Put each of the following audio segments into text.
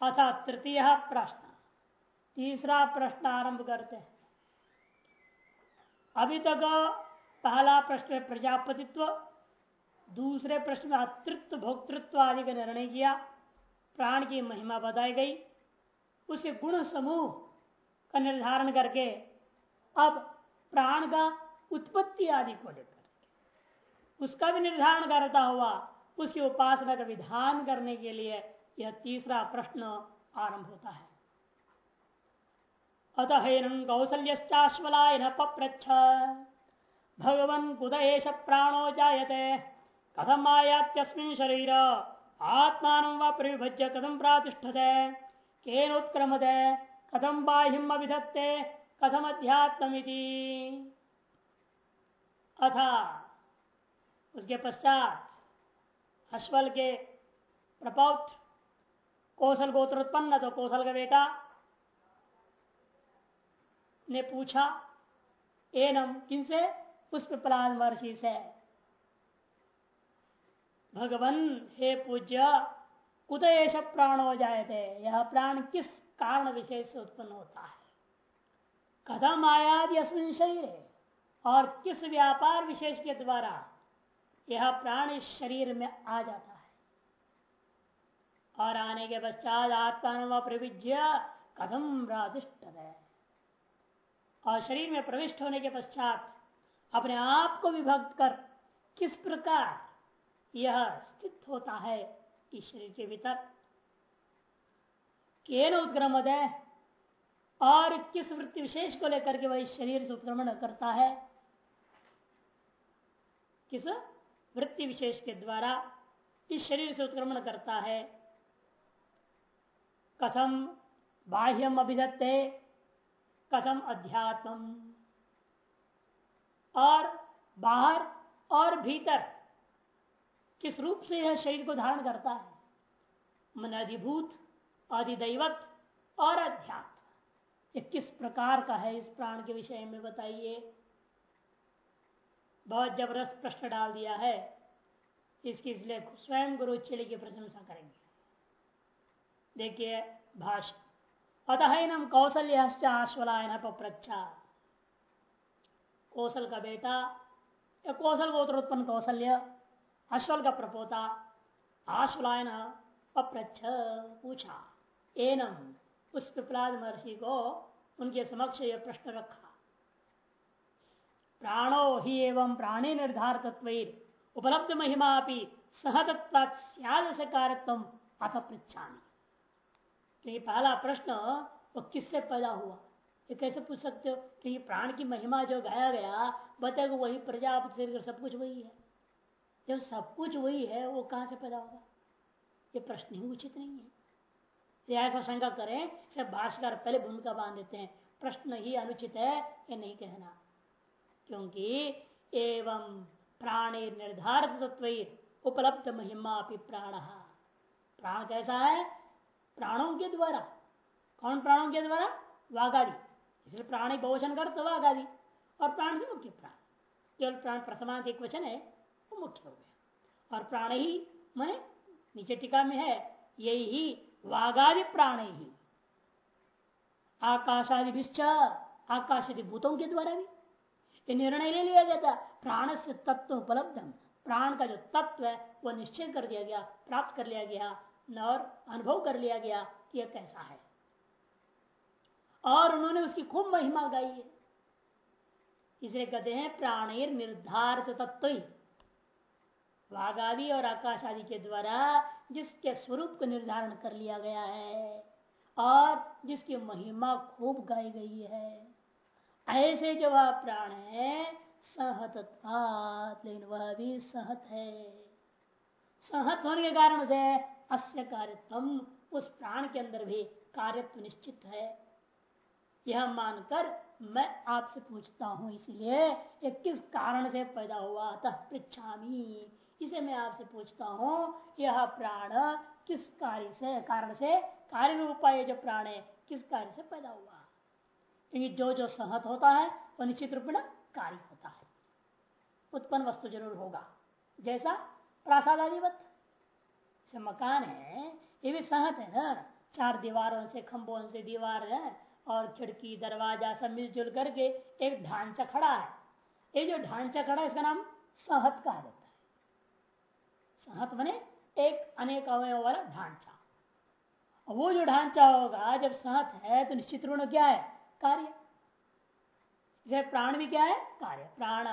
अथा तृतीय प्रश्न। तीसरा प्रश्न आरंभ करते हैं। अभी तक पहला प्रश्न में प्रजापतित्व, दूसरे प्रश्न में अतृत्व, भोक्तृत्व आदि का निर्णय किया। प्राण की महिमा बताई गई। उसे गुण समूह का निर्धारण करके अब प्राण का उत्पत्ति आदि को लेकर। उसका भी निर्धारण करता हुआ उसकी उपासना का विधान करने के लिए यह तीसरा प्रश्न आरंभ होता है। अतः कौशल्याश्वलायन पप्रच्छ। भगवन कुदेश प्राणो जायते। कथम आयात्यस्मिन शरीर? आत्मा व परिभज्य कथम प्रातिष्ठते? केन उत्क्रमते कथम बाह्यम अभिधत्ते? कथम अध्यात्म अथा उसके पश्चात अश्वल के प्रपौत्र कौशल गोत्र उत्पन्न तो कौशल का बेटा ने पूछा, एनम, किनसे? पुष्प प्रहलाद महर्षि से। भगवन, हे पूज्य, कुत कुतएश प्राण हो जाए थे यह प्राण किस कारण विशेष से उत्पन्न होता है? कदम आयाद अस्मिन शरीर? और किस व्यापार विशेष के द्वारा यह प्राण इस शरीर में आ जाता है? और आने के पश्चात आत्मा प्रविज्य कदम राधिष्ट है और शरीर में प्रविष्ट होने के पश्चात अपने आप को विभक्त कर किस प्रकार यह स्थित होता है इस शरीर के भीतर? केन उत्क्रमद है और किस वृत्ति विशेष को लेकर के वह शरीर से उत्क्रमण करता है? किस वृत्ति विशेष के द्वारा इस शरीर से उत्क्रमण करता है? कथम बाह्यम अभिधत्ते, कथम अध्यात्म और बाहर और भीतर किस रूप से यह शरीर को धारण करता है? मन अधिभूत अधिदैवत और अध्यात्म। ये किस प्रकार का है? इस प्राण के विषय में बताइए। बहुत ज़बरदस्त प्रश्न डाल दिया है। इसकी इसलिए स्वयं गुरु चेली की प्रशंसा करेंगे। देखिए भाष अतः नम कौशल्य आश्वलायन पप्रच्छा। कौशल का बेटा, या कौशल गोत्र उत्पन्न कौशल्य अश्वल का प्रपोता, आश्वलायन पप्रच्छ पूछा। एनम उस पिपलाद महर्षि को उनके समक्ष यह प्रश्न रखा। प्राणो ही एवं प्राणी निर्धार तत्व उपलब्ध महिमा सहतत्व से कार्यत्म अथ क्योंकि पहला प्रश्न वो किससे पैदा हुआ? ये कैसे पूछ सकते हो? कि प्राण की महिमा जो गाया गया बताएगा वही प्रजापति शरीर सब कुछ वही है। जब सब कुछ वही है, वो कहाँ से पैदा होगा? ये प्रश्न ही उचित नहीं है। ऐसा शंका करें सब भाषकर पहले भूमिका बाँध देते हैं। प्रश्न ही अनुचित है, ये नहीं कहना। क्योंकि एवं प्राणी निर्धारित तत्व उपलब्ध महिमा प्राण। प्राण कैसा है? प्राणों के द्वारा। कौन प्राणों के द्वारा? वाघादि इसलिए प्राणी बहुवचन कर तो वाघादि और प्राण से मुख्य प्राण। केवल प्राण प्रथमांत एक वचन है, वो मुख्य हो गया। और प्राण ही, मैंने नीचे टीका में है, यही ही वाघादि प्राण ही। आकाशादि आकाशादि भूतों के द्वारा भी। ये निर्णय ले लिया गया था प्राण से तत्व उपलब्ध प्राण का जो तत्व है वह निश्चय कर दिया गया, प्राप्त कर लिया गया। और अनुभव कर लिया गया कि यह कैसा है। और उन्होंने उसकी खूब महिमा गाई है। इसे कहते हैं, प्राणेर निर्धारित तत्व। वाघ और आकाश आदि के द्वारा जिसके स्वरूप को निर्धारण कर लिया गया है और जिसकी महिमा खूब गाई गई है। ऐसे जो वह प्राण है, सहत लेकिन वह भी सहत है। सहत होने के कारण से अस्य कार्यत्म उस प्राण के अंदर भी कार्यत्व निश्चित है। यह मानकर मैं आपसे पूछता हूँ, इसलिए किस कारण से पैदा हुआ? अतः पृछामी इसे मैं आपसे पूछता हूँ, यह प्राण किस कार्य से, कारण से? कार्य रूपा जो प्राण है, किस कार्य से पैदा हुआ? क्योंकि जो जो सहत होता है वह निश्चित रूप में कार्य होता है। उत्पन्न वस्तु ज़रूर होगा। जैसा प्रासादाधिवत से मकान है, ये भी सहत है ना? चार दीवारों से, खंभों से दीवार है और खिड़की, दरवाज़ा सब मिलजुल करके एक ढांचा खड़ा है। ये जो ढांचा खड़ा है, इसका नाम सहत कहा जाता है। सहत बने एक अनेक अवय वाला ढांचा। वो जो ढांचा होगा, जब सहत है तो निश्चित रूप क्या है? कार्य। जैसे प्राण भी क्या है? कार्य। प्राण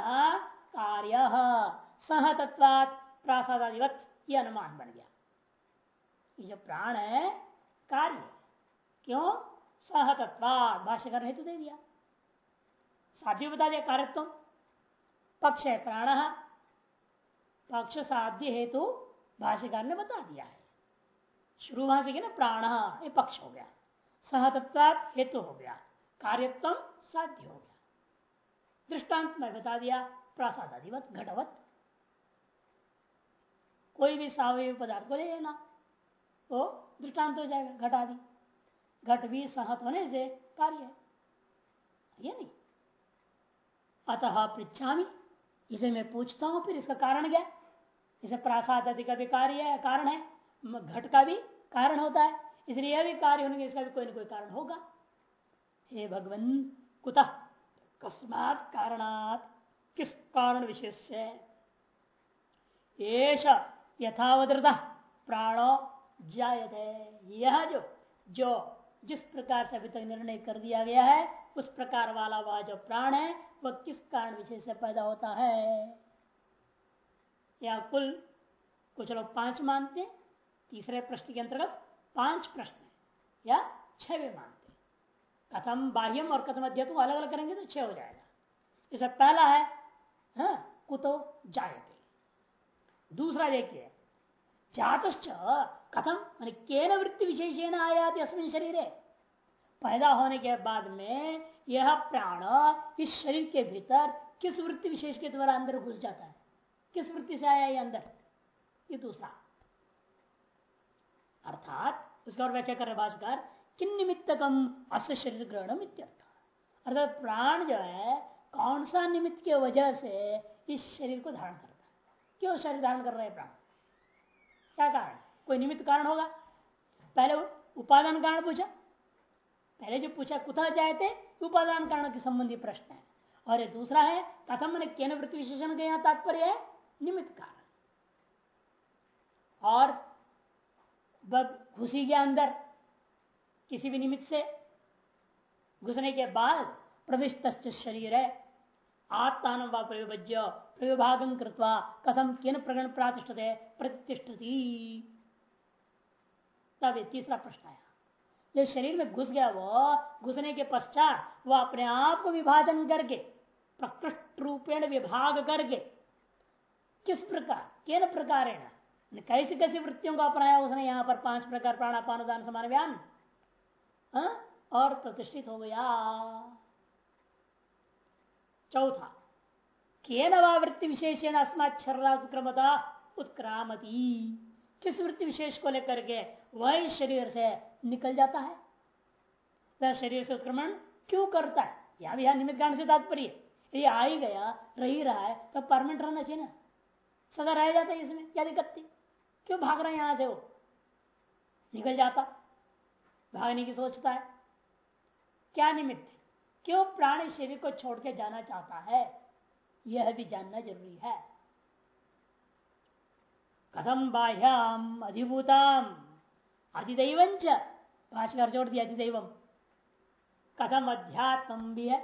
कार्य सहतत्वात प्रासादिवत यह अनुमान बन गया। ये जो प्राण है, कार्य। क्यों? सहतत्वात भाष्य करने हेतु दे दिया। साध्य बता दिया कार्यत्व पक्ष है प्राण। पक्ष साध्य हेतु भाष्यकार ने बता दिया है। शुरू वहाँ से ना प्राण, ये पक्ष हो गया। सहतत्वात हेतु हो गया। कार्यत्व साध्य हो गया। दृष्टांत में बता दिया प्रसाद प्रसादाधिवत घटवत। कोई भी सावय पदार्थ को ले लेना। तो दृष्टांत हो जाएगा, घट आदि। घट भी सहत होने से कार्य है। ये नहीं। अतः पृछा इसे मैं पूछता हूँ, फिर इसका कारण क्या इसे प्रासाद आदि का भी कार्य है, कारण है। घट का भी कारण होता है। इसलिए यह भी कार्य होने इसका भी कोई ना कोई कारण होगा। हे भगवान, कुतः? कस्मात कारणात। किस कारण विशेष से यथावदृत प्राणो जायते यह जो जो जिस प्रकार से अभी तक निर्णय कर दिया गया है उस प्रकार वाला वह जो प्राण है वह किस कारण विशेष से पैदा होता है? या कुल कुछ लोग पाँच मानते हैं। तीसरे प्रश्न के अंतर्गत पाँच प्रश्न या भी मानते कथम बाह्यम और कथम अध्यय अलग अलग करेंगे तो छह हो जाएगा। इसे पहला है हाँ, कुतो जायते। दूसरा देखिए जातश्च कथम? मान केन वृत्ति विशेषण आया अस्मिन शरीर? पैदा होने के बाद में यह प्राण इस शरीर के भीतर किस वृत्ति विशेष के द्वारा अंदर घुस जाता है? किस वृत्ति से आया ये अंदर? ये दूसरा। अर्थात उसका और व्याख्या कर भाषकर किन निमित्तकम अस शरीर ग्रहण अर्थात प्राण जो है, कौन सा निमित्त के वजह से इस शरीर को धारण करता है? क्यों शरीर धारण कर रहे प्राण? क्या कारण? कोई निमित्त कारण होगा? पहले उपादान कारण पूछा। पहले जो पूछा कुथा चाहते उपादान कारण के संबंधी प्रश्न है। और ये दूसरा है कथम मैंने केन वृत्ति विशेषण का यहाँ तात्पर्य है, निमित्त कारण। और घुसी गया अंदर, किसी भी निमित्त से, घुसने के बाद प्रविष्ट शरीर है। आत्मान प्रविभज्य प्रविभागम कृत्वा कथम किन प्रगण प्रातिष्ठते प्रतिष्ठती। तब तीसरा प्रश्न आया। जब शरीर में घुस गया वो, घुसने के पश्चात वह अपने आप को विभाजन करके, प्रकृष्ट रूपेण विभाग करके, किस प्रकार, किन प्रकार कैसी कैसी वृत्तियों को अपनाया उसने यहाँ पर पाँच प्रकार प्राणापान, दान, समान, व्यान हाँ? और प्रतिष्ठित हो गया। चौथा, केन वृत्ति विशेषण अस्माक्षरक्रमता उत्क्रामती। किस वृत्ति विशेष को लेकर के वह शरीर से निकल जाता है? वह शरीर से उत्क्रमण क्यों करता है? यह भी निमित्त कारण से तात्पर्य ये आ ही गया, रही रहा है तो परमानेंट रहना चाहिए ना। सदा रह जाता है इसमें क्या दिक्कत थी क्यों भाग रहे है यहाँ से वो? निकल जाता। भागने की सोचता है। क्या निमित्त? क्यों प्राणी शरीर को छोड़ के जाना चाहता है? यह भी जानना ज़रूरी है। कथम बाह्याम अधिभूताम? अधिदैव भाषकर जोड़ दिया अधिदैव। कथम अध्यात्म भी है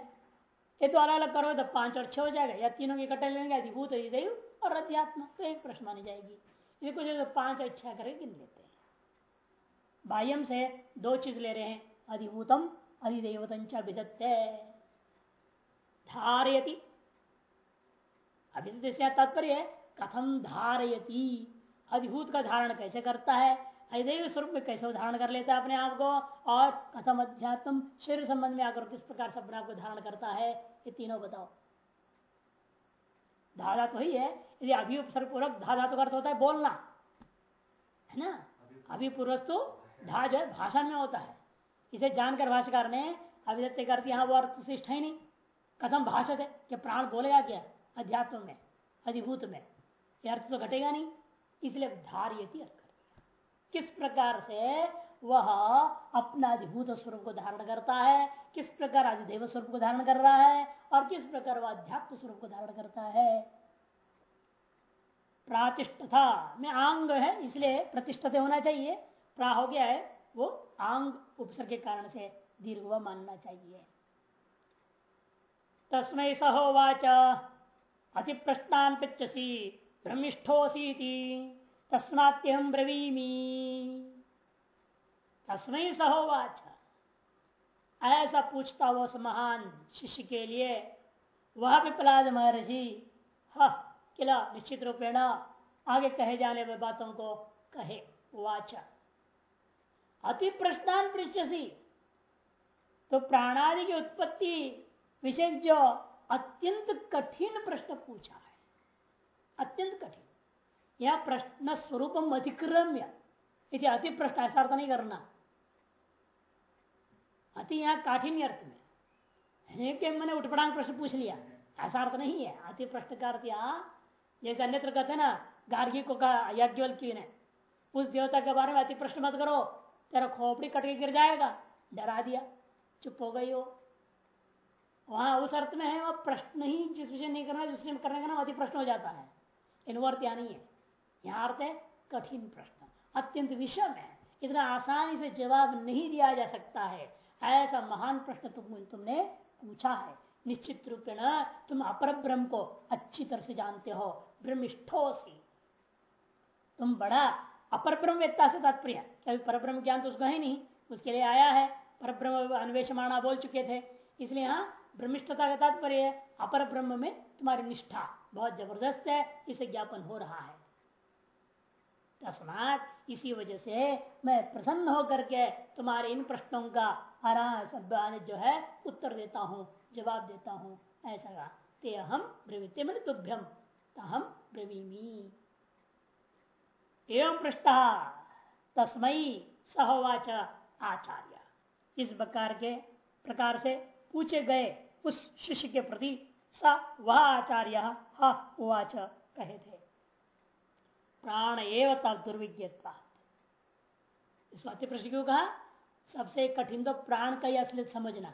ये तो अलग अलग करो तो पाँच और छह हो जाएगा। या तीनों के इकट्ठे लेंगे, अधिभूत अधिदैव और अध्यात्म तो एक प्रश्न मानी जाएगी। ये कुछ तो पाँच और छह करके गिन लेते हैं। बाह्यम से दो चीज़ ले रहे हैं। अधिभूतम अधिदेवतंचा विदत्ते धारयति। अभिदत से तात्पर्य कथम धारयति? अधिभूत का धारण कैसे करता है? अधिदेव स्वरूप में कैसे धारण कर लेता है अपने आप को? और कथम अध्यात्म शरीर संबंध में आकर किस प्रकार से अपने आप को धारण करता है? ये तीनों बताओ। धाधा तो ही है। यदि अभिपूर्वक पूर्वक धाधा तो अर्थ होता है बोलना, है ना? अभिपूर्वक तो धा जो है भाषण में होता है। इसे जानकर भाषाकार ने अभिदत्त करती यहाँ वो अर्थ शिष्ट है नहीं। कथम भाषा है कि प्राण बोलेगा क्या? अध्यात्म में, अधिभूत में। यह अर्थ तो घटेगा नहीं। इसलिए धारियति अर्थ कर किस प्रकार से वह अपना अधिभूत स्वरूप को धारण करता है, किस प्रकार अधिदेव स्वरूप को धारण कर रहा है, और किस प्रकार वह अध्यात्म स्वरूप को धारण करता है। प्रातिष्ठता में आंग है, इसलिए प्रतिष्ठते होना चाहिए। प्रा हो गया है, वो आंग उपसर्ग के कारण से दीर्घ मानना चाहिए। तस्मय सहोवाच। अति प्रश्नान पिछसी भ्रमिष्ठोसी तस्मात्यहम ब्रवीमी। तस्मय सहोवाच। ऐसा पूछता वो महान शिष्य के लिए वह भी प्रहलाद महर्षि किला निश्चित रूपेण आगे कहे जाने वाली बातों को कहे, वाचा। अति प्रश्नान पृष्ठसी तो प्राणादि की उत्पत्ति विषय जो अत्यंत कठिन प्रश्न पूछा है। अत्यंत कठिन यह प्रश्न स्वरूपम अधिक्रम्य यदि अति प्रश्न ऐसा अर्थ नहीं करना अति यहाँ काठिन्य अर्थ में कि मैंने उठपड़ांग प्रश्न पूछ लिया ऐसा अर्थ नहीं है अति प्रश्न का अर्थ यहाँ जैसे अन्यत्र कहते ना, गार्गी को कहा यज्ञवल्की ने उस देवता के बारे में अति प्रश्न मत करो. तेरा खोपड़ी कट के गिर जाएगा. डरा दिया. चुप हो गई हो. वहाँ उस अर्थ में है वह प्रश्न ही जिस विषय नहीं करना, जिस विषय करने का ना अति प्रश्न हो जाता है. इन अर्थ यहाँ नहीं है यहाँ अर्थ है कठिन प्रश्न। अत्यंत विषम है। इतना आसानी से जवाब नहीं दिया जा सकता है। ऐसा महान प्रश्न तुम, तुमने पूछा है। निश्चित रूप तुम अपर ब्रह्म को अच्छी तरह से जानते हो। ब्रह्मिष्ठोसी तुम बड़ा अपर ब्रह्म से तात्पर्य कभी पर ब्रह्म ज्ञान तो उसका है नहीं। उसके लिए आया है। पर ब्रह्म अन्वेष माना बोल चुके थे। इसलिए हाँ ब्रह्मिष्ठता का तात्पर्य है। अपर ब्रह्म में तुम्हारी निष्ठा। बहुत ज़बरदस्त है, इसे ज्ञापन हो रहा है। तस्मात इसी वजह से मैं प्रसन्न होकर के तुम्हारे इन प्रश्नों का आराम जो है, उत्तर देता हूँ, जवाब देता हूँ। ऐसा ते हम ब्रवीते मैंने तुभ्यम हम ब्रवीमी। एवं पृष्ठ तस्मयी सहवाच आचार्य। इस प्रकार के प्रकार से पूछे गए उस शिष्य के प्रति स वह आचार्य उवाच कहे थे। प्राण एवं तब दुर्विज्ञता इस वाक्य प्रश्न क्यों कहा? सबसे कठिन तो प्राण का ही असलियत समझना।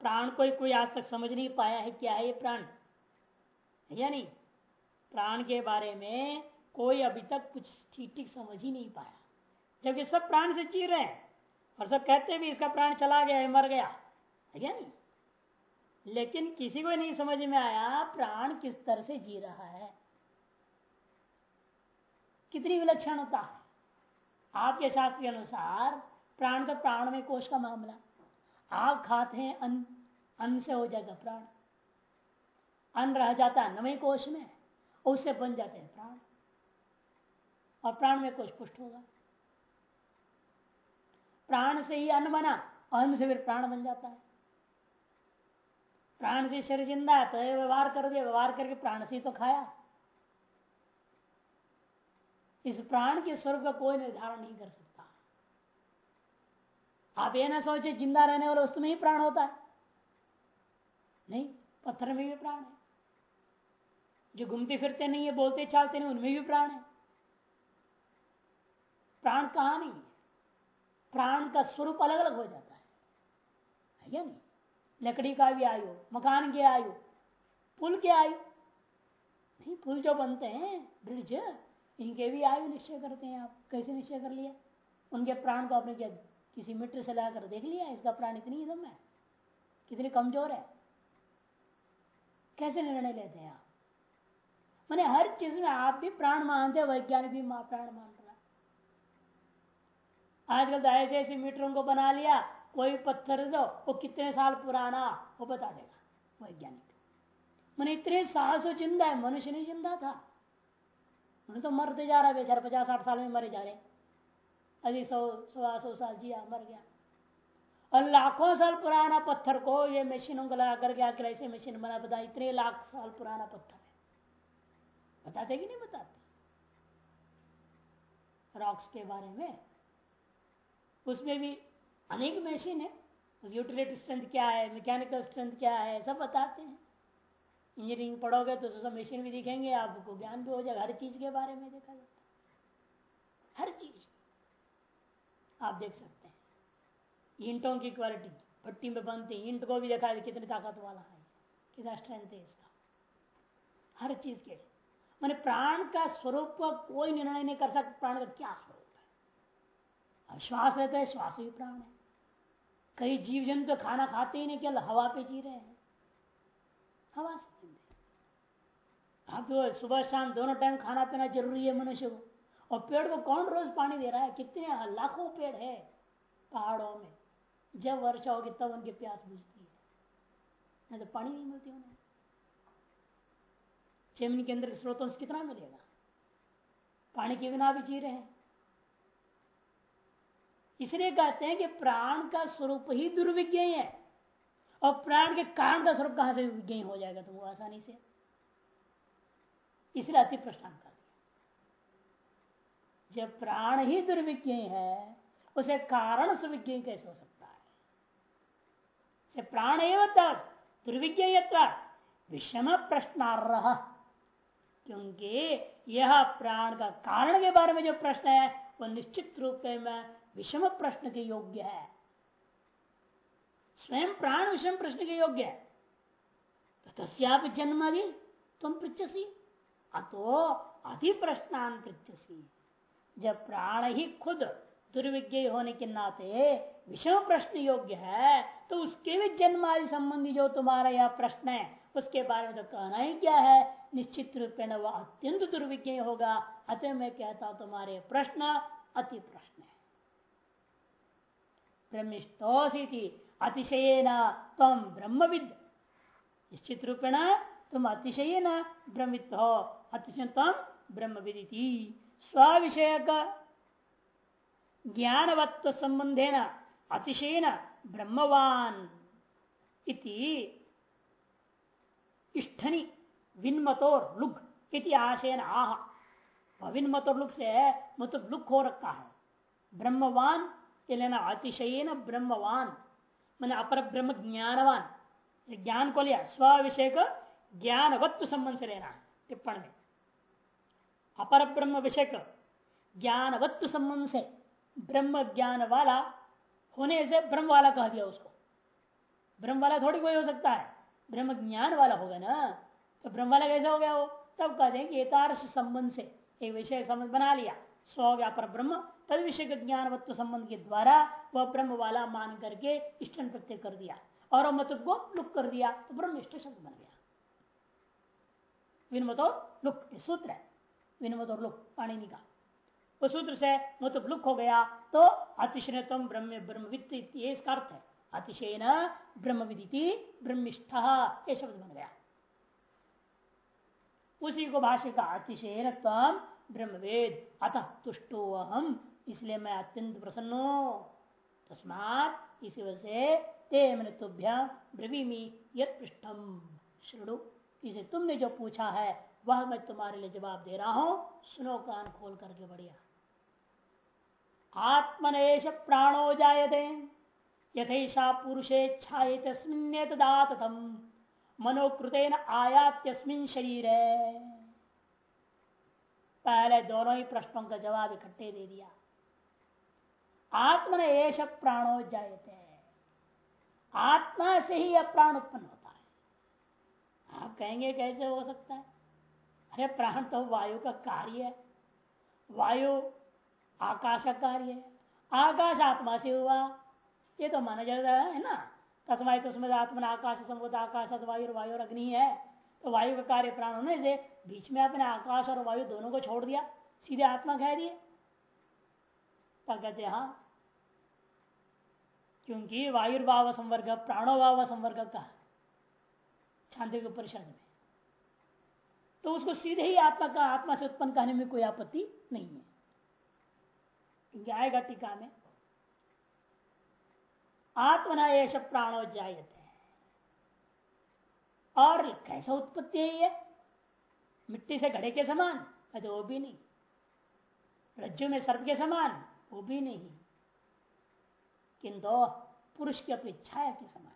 प्राण को कोई आज तक समझ नहीं पाया है क्या है ये प्राण? या नहीं? प्राण के बारे में कोई अभी तक कुछ ठीक ठीक समझ ही नहीं पाया। जबकि सब प्राण से जी रहे हैं और सब कहते भी इसका प्राण चला गया मर गया। है क्या नहीं? लेकिन किसी को नहीं समझ में आया प्राण किस तरह से जी रहा है। कितनी विलक्षणता है। आपके शास्त्र के अनुसार प्राण का प्राण में कोष का मामला। आप खाते हैं अन्न अन्न से हो जाएगा प्राण। अन्न रह जाता है नवे कोष में, उससे बन जाते हैं प्राण। और प्राण में कोष पुष्ट होगा। प्राण से ही अन्न बना, अन्न से फिर प्राण बन जाता है। प्राण से शरीर ज़िंदा है तो व्यवहार कर दिया व्यवहार करके प्राण से तो खाया। इस प्राण के स्वरूप का कोई निर्धारण नहीं कर सकता। आप ये ना सोचे ज़िंदा रहने वाले उसमें ही प्राण होता है। नहीं, पत्थर में भी प्राण है। जो घूमते फिरते नहीं है, बोलते चालते नहीं, उनमें भी प्राण है। प्राण कहा नहीं प्राण का स्वरूप अलग अलग हो जाता है या नहीं? लकड़ी का भी आयु, मकान की आयु, पुल के आयु। पुल जो बनते हैं, ब्रिज, इनके भी आयु निश्चय करते हैं आप। कैसे निश्चय कर लिया उनके प्राण को आपने क्या, किसी मीटर से लाकर देख लिया? इसका प्राण इतनी दम है। कितनी कमज़ोर है। कैसे निर्णय लेते हैं आप? मैंने हर चीज़ में आप भी प्राण मानते वैज्ञानिक भी प्राण मान रहा आजकल तो ऐसे ऐसे मीटरों को बना लिया कोई पत्थर दो, वो कितने साल पुराना, वो बता देगा, वैज्ञानिक। मैंने इतने साल से ज़िंदा है, मनुष्य नहीं ज़िंदा था। मैंने तो मरते जा रहा बेचारा पचास साठ साल में मरे जा रहे अभी सौ सवा सौ साल जिया, मर गया। और लाखों साल पुराना पत्थर को, ये मशीनों को लगा करके आजकल ऐसे मशीन बना, बता, इतने लाख साल पुराना पत्थर है। बताते कि नहीं बताते? रॉक्स के बारे में? उसमें भी अनेक मशीन है। उस यूटिलिटी स्ट्रेंथ क्या है? मैकेनिकल स्ट्रेंथ क्या है? सब बताते हैं। इंजीनियरिंग पढ़ोगे तो सब मशीन भी दिखेंगे, आपको ज्ञान भी हो जाएगा। हर चीज़ के बारे में देखा जाता है। हर चीज़। आप देख सकते हैं। ईंटों की क्वालिटी भट्टी में बनते ईंट को भी देखा है कितनी ताकत वाला है। कितना स्ट्रेंथ है इसका। हर चीज़ के। मैंने प्राण का स्वरूप कोई निर्णय नहीं कर सकता। प्राण का क्या स्वरूप है? श्वास रहता है, श्वास भी प्राण है। कई जीव जंतु तो खाना खाते ही नहीं, केवल हवा पे जी रहे हैं। हवा से अब तो सुबह शाम दोनों टाइम खाना पीना ज़रूरी है मनुष्य को। और पेड़ को कौन रोज पानी दे रहा है? कितने लाखों पेड़ है पहाड़ों में। जब वर्षा होगी तब उनकी प्यास बुझती है। नहीं तो पानी नहीं मिलती उन्हें। ज़मीन के अंदर स्रोतों से कितना मिलेगा? पानी के बिना भी जी रहे हैं। इसलिए कहते हैं कि प्राण का स्वरूप ही दुर्विज्ञ है। और प्राण के कारण का स्वरूप कहाँ से विज्ञ हो जाएगा? तो वो आसानी से। इसलिए अति प्रश्न कर जब प्राण ही दुर्विज्ञ है, उसे कारण सुविज्ञ कैसे हो सकता है? प्राण एवं दुर्विज्ञ विषम प्रश्नार्ह। क्योंकि यह प्राण का कारण के बारे में जो प्रश्न है वह निश्चित रूप में विषम प्रश्न के योग्य है। स्वयं प्राण विषम प्रश्न के योग्य है। तो तस्याप जन्म भी तुम पृछसी अतो अति प्रश्नान पृछसी जब प्राण ही खुद दुर्विज्ञ होने के नाते विषम प्रश्न योग्य है तो उसके भी जन्म आदि संबंधी जो तुम्हारा यह प्रश्न है, उसके बारे में तो कहना ही क्या है? निश्चित रूप में वह अत्यंत दुर्विज्ञ होगा। अतः मैं कहता हूँ, तुम्हारे प्रश्न अति प्रश्न है। ब्रह्मिष्टोसी अतिशय न तम ब्रह्मविद। निश्चित रूपेण तुम अतिशय न ब्रह्मित हो अतिशय तम ब्रह्मविदी स्व विषय का ज्ञानवत्व संबंधे न अतिशय न ब्रह्मवान इति इष्ठनी विनमतोर लुक इति आशयन आह। विनमतोर लुक से मतलब लुक हो रखा है। ब्रह्मवान ये लेना अतिशय न ब्रह्मवान मैंने अपर ब्रह्म ज्ञानवान ज्ञान को लिया स्व विषय को ज्ञानवत्व संबंध से लेना टिप्पण. में अपर ब्रह्म विषय ज्ञानवत्व संबंध से ब्रह्म ज्ञान वाला होने से ब्रह्म वाला कह दिया उसको. ब्रह्म वाला थोड़ी कोई हो सकता है ब्रह्म ज्ञान वाला होगा ना तो ब्रह्म वाला कैसे हो गया वो? तब कह देंगे संबंध से, एक विषय संबंध बना लिया स्व हो गया पर ब्रह्म तद विषय के ज्ञानवत्व संबंध के द्वारा वह ब्रह्म वाला मान करके इष्टन प्रत्यय कर दिया और मतलब को लुक कर दिया तो ब्रह्म इष्ट शब्द बन गया। विनमतो लुक सूत्र है। विनमतो लुक, पाणिनि का। वो सूत्र से मतलब लुक हो गया तो अतिशयतम ब्रह्म ब्रह्मविद इसका अर्थ है। अतिशय न ब्रह्म विदिति ब्रह्मिष्ठ, ये शब्द बन गया। उसी को भाष्य का अतिशय ब्रह्मवेद, अतः तुष्टो अहम इसलिए मैं अत्यंत प्रसन्न हूँ। तस्मात इसी वजह से ते मैंने तुभ्या ब्रवीमी यद पृष्ठम। श्रृणु, इसे तुमने जो पूछा है, वह मैं तुम्हारे लिए जवाब दे रहा हूँ। सुनो कान खोल करके बढ़िया। आत्मनेश प्राणो जायते, यथेषा पुरुषेच्छा तस्मिन्नेतदातम मनोकृतेन आयात्यस्मिन शरीर। पहले दोनों ही प्रश्नों का जवाब इकट्ठे दे दिया। आत्मन एश प्राणो जायते आत्मा से ही यह प्राण उत्पन्न होता है। आप कहेंगे, कैसे हो सकता है? अरे, प्राण तो वायु का कार्य है। वायु आकाश का कार्य है। आकाश आत्मा से हुआ। ये तो माना जाता है ना। तस्माय तस्मद आत्मा आकाश संबोध आकाश वायु वायु और अग्नि है। तो वायु का कार्य प्राण होने से बीच में आपने आकाश और वायु दोनों को छोड़ दिया। सीधे आत्मा कह दिए। तब कहते हाँ क्योंकि वायुर्भाव संवर्ग, प्राणोभाव संवर्ग का छांदे परिषद में। तो उसको सीधे ही आत्मा का, आत्मा से उत्पन्न करने में कोई आपत्ति नहीं है। क्योंकि आएगा टीका में, आत्मना एश प्राणो जायते। और कैसा उत्पत्ति है ये? मिट्टी से घड़े के समान अरे वो भी नहीं। रज्जु में सर्प के समान वो भी नहीं किंतु पुरुष की अपनी छाया के समान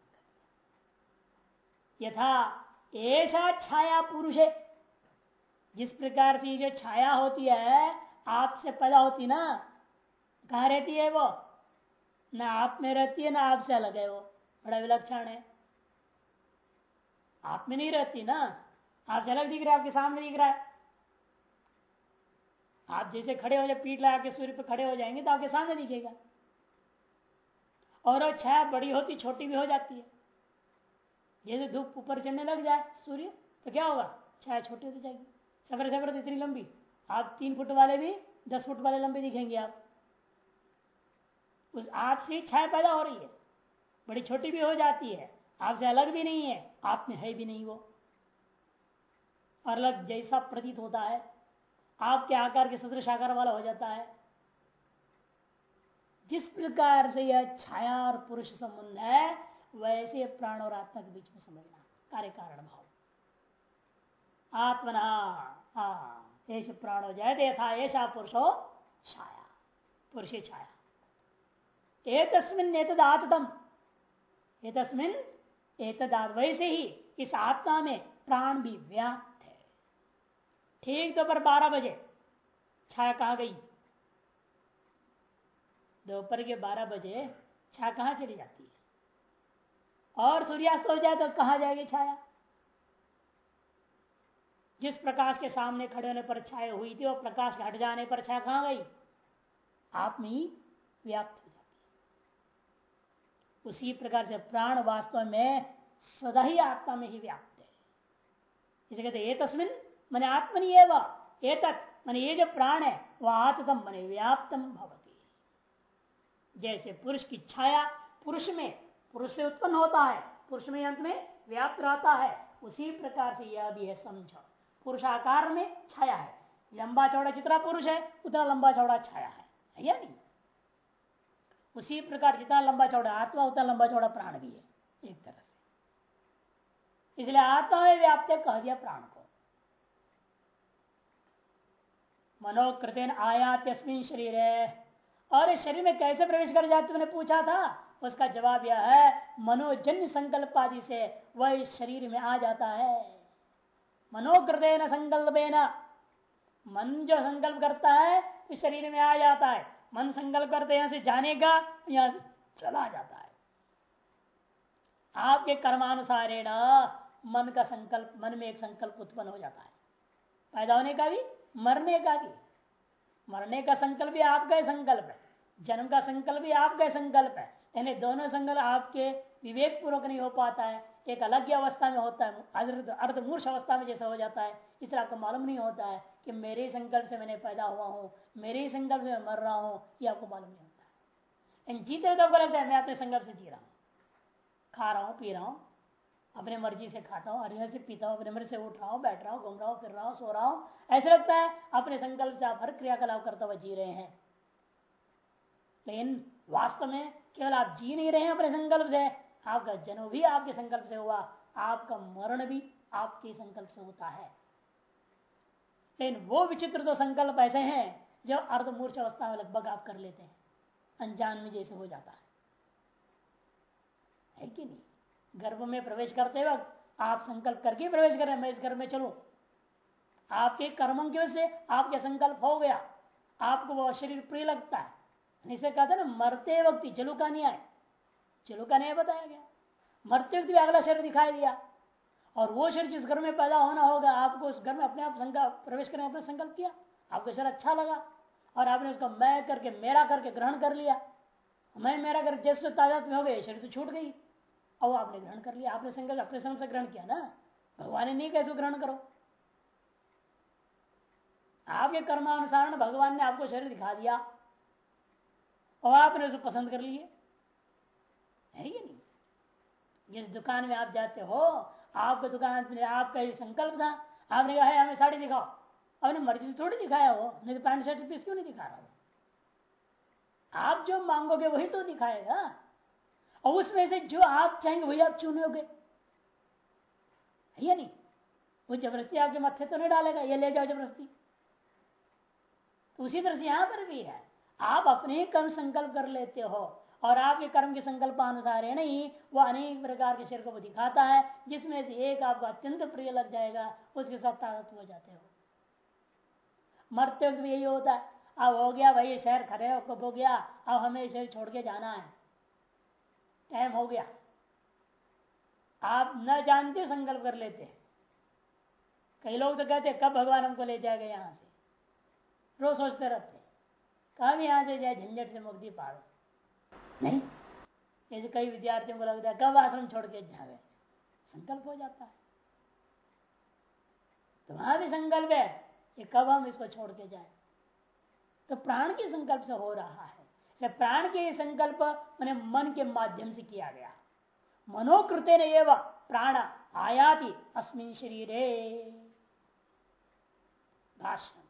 यथा ऐसा छाया पुरुष है, जिस प्रकार की जो छाया होती है आपसे पैदा होती ना, कहा रहती है वो? ना आप में रहती है, ना आपसे अलग है वो, बड़ा विलक्षण है। आप में नहीं रहती ना आपसे अलग दिख रहा है, आपके सामने दिख रहा है। आप जैसे खड़े हो जाए, पीठ लगा के सूर्य पे खड़े हो जाएँगे तो आपके सामने दिखेगा। और छाया बड़ी होती, छोटी भी हो जाती है। जैसे धूप ऊपर चढ़ने लग जाए सूर्य तो क्या होगा? छाया छोटी होती जाएगी। सफ़र सफ़र तो इतनी लंबी। आप तीन फुट वाले भी, दस फुट वाले लंबे दिखेंगे आप। उस आपसे छाया पैदा हो रही है। बड़ी छोटी भी हो जाती है। आपसे अलग भी नहीं है। आप में है भी नहीं वो। और अलग जैसा प्रतीत होता है। आपके आकार के सदृश आकार वाला हो जाता है। जिस प्रकार से यह छाया और पुरुष संबंध है, वैसे प्राण और आत्मा के बीच में समझना, कार्य कारण भाव। आत्मना ऐसे हो जयते था ऐसा पुरुषो छाया, पुरुष छाया। एक एतद आततम एतस्मिन एतद वैसे ही इस आत्मा में प्राण भी व्याप्त ठीक दोपहर बारह बजे। छाया कहा गई? दोपहर के बारह बजे छाया कहाँ चली जाती है? और सूर्यास्त हो जाए तो कहा जाएगी छाया? जिस प्रकाश के सामने खड़े होने पर छाया हुई थी और प्रकाश हट जाने पर छाया कहा गई? आप में ही व्याप्त हो जाती है। उसी प्रकार से प्राण वास्तव में सदा ही आत्मा में ही व्याप्त है। इसे कहते ये तस्मिन मैंने आत्मनि एवं ये जो प्राण है वह आत्तम मैंने व्याप्तम भवती। जैसे पुरुष की छाया पुरुष में, पुरुष से उत्पन्न होता है, पुरुष में अंत में व्याप्त रहता है, उसी प्रकार से यह भी है समझो। पुरुषाकार में छाया है, लंबा चौड़ा जितना पुरुष है, उतना लंबा चौड़ा छाया है या नहीं? उसी प्रकार जितना लंबा चौड़ा आत्मा, उतना लंबा चौड़ा प्राण भी है, एक तरह से। इसलिए आत्मा में व्याप्त कह दिया प्राण मनोकृत आयात शरीर। है और इस शरीर में कैसे प्रवेश कर जाते मैंने पूछा था। उसका जवाब यह है, मनोजन्य संकल्प आदि से वह इस शरीर में आ जाता है। मनोकृत संकल्प मन जो संकल्प करता है, इस शरीर में आ जाता है। मन संकल्प करते यहाँ से जाने का यहाँ से चला जाता है। आपके कर्मानुसार मन का संकल्प, मन में एक संकल्प उत्पन्न हो जाता है। पैदा होने का भी मरने का भी। मरने का संकल्प भी आपका ही संकल्प है। जन्म का संकल्प भी आपका ही संकल्प है। यानी दोनों संकल्प आपके विवेक पूर्वक नहीं हो पाता है। एक अलग ही अवस्था में होता है अर्धमूर्ष अवस्था में जैसा हो जाता है। इसलिए आपको मालूम नहीं होता है कि मेरे ही संकल्प से मैंने पैदा हुआ हूँ, मेरे ही संकल्प से मैं मर रहा हूँ, ये आपको मालूम नहीं होता। है जीते तो आपको लगता है, मैं अपने संकल्प से जी रहा हूँ। खा रहा हूँ, पी रहा हूँ। अपने मर्ज़ी से खाता हूँ अरे से पीता हूँ अपने मर्ज़ी से उठ रहा हूँ बैठ रहा हूँ घूम रहा हूँ फिर रहा हूँ सो रहा हूँ ऐसे लगता है अपने संकल्प से आप हर क्रियाकलाप करते हुए जी रहे हैं। लेकिन वास्तव में केवल आप जी नहीं रहे हैं अपने संकल्प से। आपका जन्म भी आपके संकल्प से हुआ, आपका मरण भी आपके संकल्प से होता है। लेकिन वो विचित्र तो संकल्प ऐसे हैं, जो अर्धमूर्छ अवस्था में लगभग आप कर लेते हैं। अनजान में जैसे हो जाता है। है कि नहीं? गर्भ में प्रवेश करते वक्त आप संकल्प करके प्रवेश कर रहे मैं इस गर्भ में चलू। आपके कर्मों की वजह से आपके संकल्प हो गया। आपको वह शरीर प्रिय लगता है। इसे कहते ना, मरते वक्त चलू का आए चलो का नहीं बताया गया। मरते वक्त भी अगला शरीर दिखाई दिया। और वो शरीर जिस घर में पैदा होना होगा, आपको उस घर में अपने आप संकल्प, प्रवेश करने अपने संकल्प किया। आपको शरीर अच्छा लगा। और आपने उसका मैं करके, मेरा करके ग्रहण कर लिया। मैं मेरा कर जैसे तादाद में हो गए शरीर तो छूट गई। और आपने ग्रहण कर लिया, आपने संकल्प अपने संग से ग्रहण किया ना? भगवान ने नहीं कैसे ग्रहण करो। आपके कर्मानुसार भगवान ने आपको शरीर दिखा दिया और आपने उसे पसंद कर लिए। है ये नहीं? जिस दुकान में आप जाते हो, आपका दुकान आपका ये संकल्प था। आपने कहा हमें साड़ी दिखाओ। अपने मर्ज़ी से थोड़ी दिखाया हो, नहीं तो पैंट, शर्ट, पीस क्यों नहीं दिखा रहा हो? आप जो मांगोगे वही तो दिखाएगा। और उसमें से जो आप चाहेंगे वही आप चुनोगे। ये नहीं? वो ज़बरदस्ती आपके मत्थे तो नहीं डालेगा, ये ले जाओ ज़बरदस्ती। तो उसी तरह से यहाँ पर भी है। आप अपने ही कर्म संकल्प कर लेते हो और आपके कर्म के संकल्प अनुसार है नहीं, वो अनेक प्रकार के शरीर को दिखाता है, जिसमें से एक आपको अत्यंत प्रिय लग जाएगा, उसके साथ ताकत हो जाते हो। मरते वक्त भी यही होता है, अब हो गया भाई शहर खड़े हो हो गया, अब हमें शहर छोड़ के जाना है। टाइम हो गया। आप न जानते संकल्प कर लेते। कई लोग तो कहते, कब भगवान हमको ले जाएगा यहाँ से? रोज सोचते रहते। कब यहाँ से जाए, झंझट से मुक्ति पावे नहीं ऐसे कई विद्यार्थियों को लगता है, कब आश्रम छोड़ के जावे? संकल्प हो जाता है। तो वहाँ भी संकल्प है कि कब हम इसको छोड़ के जाए। तो प्राण के संकल्प से हो रहा है। प्राण के संकल्प मैंने मन के माध्यम से किया गया। मनोकृत प्राण आयाति अस्मिन शरीर। भाषण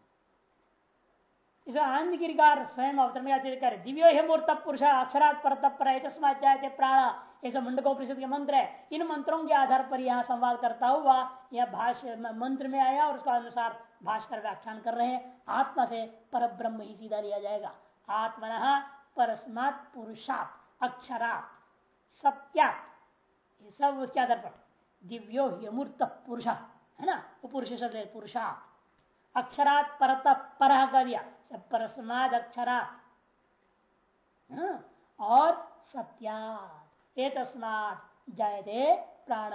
इस आनंद गिरिकार स्वयं अवतर में कर दिव्यो हे मूर्त पुरुष, अक्षरात पर तत्पर प्राण। ऐसा मुंडकोपनिषद के मंत्र है। इन मंत्रों के आधार पर यहाँ संवाद करता हुआ यह भाष्य मंत्र में आया और उसके अनुसार भाष्कर व्याख्यान कर रहे हैं। आत्मा से पर ब्रह्म ही सीधा लिया जाएगा। आत्मन परस्मात पुरुषात अक्षरात सत्या ये सब उसके आधार पर। दिव्यो यमूर्त पुरुष है ना? वो पुरुष शब्द है पुरुषात। अक्षरात परत पर सब परस्माद अक्षरात। हाँ, और सत्यात ए तस्मात जायते प्राण।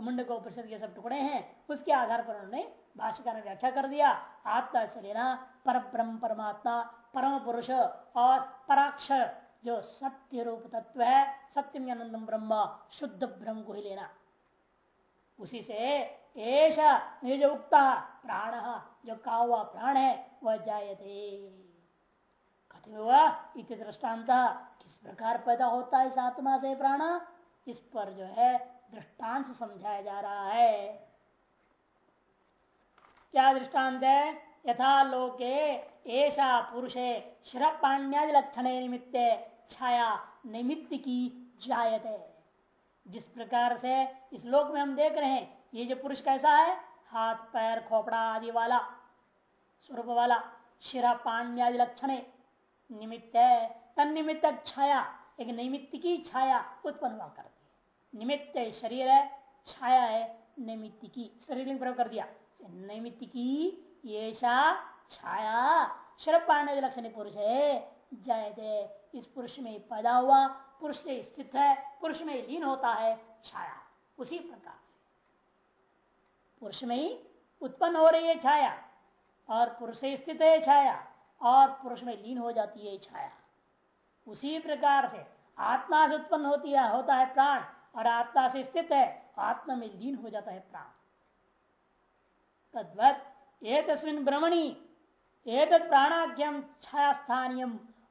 मुंड को उपनिषद के सब टुकड़े हैं, उसके आधार पर उन्होंने भाष्यकार ने व्याख्या कर दिया। आत्मा से लेना पर ब्रह्म परमात्मा, परम पुरुष और पराक्षर जो सत्य रूप तत्व है सत्यम आनंदम ब्रह्म, शुद्ध ब्रह्म को ही लेना। उसी से ऐसा जो उगता प्राण, जो का हुआ प्राण है, वह जायते। कथम हुआ? इत दृष्टांत किस प्रकार पैदा होता है इस आत्मा से प्राण? इस पर जो है दृष्टांत समझाया जा रहा है। क्या दृष्टांत है? यथा लोके ऐसा पुरुषे श्र पाण्यादि लक्षण निमित्त छाया निमित्त की जायते। जिस प्रकार से इस लोक में हम देख रहे हैं, ये जो पुरुष कैसा है? हाथ, पैर, खोपड़ा आदि वाला, स्वरूप वाला शिरा पाण्यादि लक्षण निमित्त है। तन निमित्त छाया, एक निमित्त की छाया उत्पन्न हुआ करती निमित्त है शरीर है, छाया है निमित्त की शरीर प्रयोग कर दिया। निमित्त की ये छाया। शरप पाण्य लक्षण पुरुष है। जय इस पुरुष में पैदा हुआ, पुरुष से स्थित है, पुरुष में लीन होता है, छाया। उसी प्रकार से। पुरुष में ही उत्पन्न हो रही है छाया, और पुरुष से स्थित है छाया, और पुरुष में लीन हो जाती है छाया। उसी प्रकार से आत्मा से उत्पन्न होती है, होता है प्राण। और आत्मा से स्थित है, आत्मा में लीन हो जाता है प्राण। तद्वत तस्वीन भ्रमणी एक प्राणाख्यम छाया स्थानीय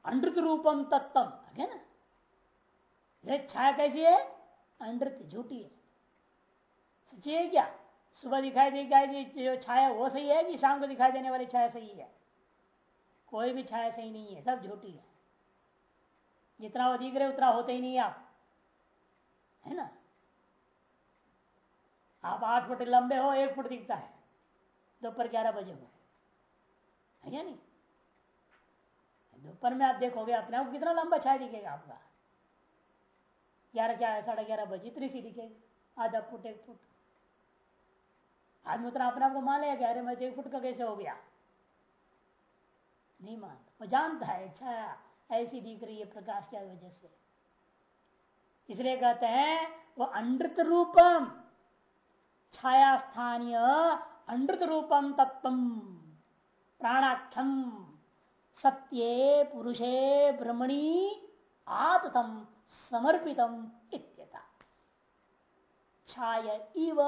अनृत रूपम तत्व है ना? ये छाया कैसी है? अनृत, झूठी है। सच्ची है क्या? सुबह दिखाई देगी जो छाया, वो सही है कि शाम को दिखाई देने वाली छाया सही है? कोई भी छाया सही नहीं है, सब झूठी है। जितना वो दिख रहे, उतना होते ही नहीं आप। है ना? आप आठ फुट लंबे हो, एक फुट दिखता है। दोपहर ग्यारह बजे हो। है या नहीं? दोपहर में आप देखोगे अपने आप कितना लंबा छाया दिखेगा आपका। ग्यारह क्या साढ़े ग्यारह बजे। इतनी सी दिखेगी। आधा फुट, एक फुट। आदमी उतना अपने आप को मान लेगा अरे मैं एक फुट का कैसे हो गया? नहीं मानता। वो जानता है, छाया ऐसी दिख रही है प्रकाश की वजह से। इसलिए कहते हैं, वो अनृत रूपम छाया स्थानीय अनृत रूपम तत्व प्राणाख्यम, सत्ये पुरुषे ब्रह्मणी आततम, समर्पितम इत्यता छाया इव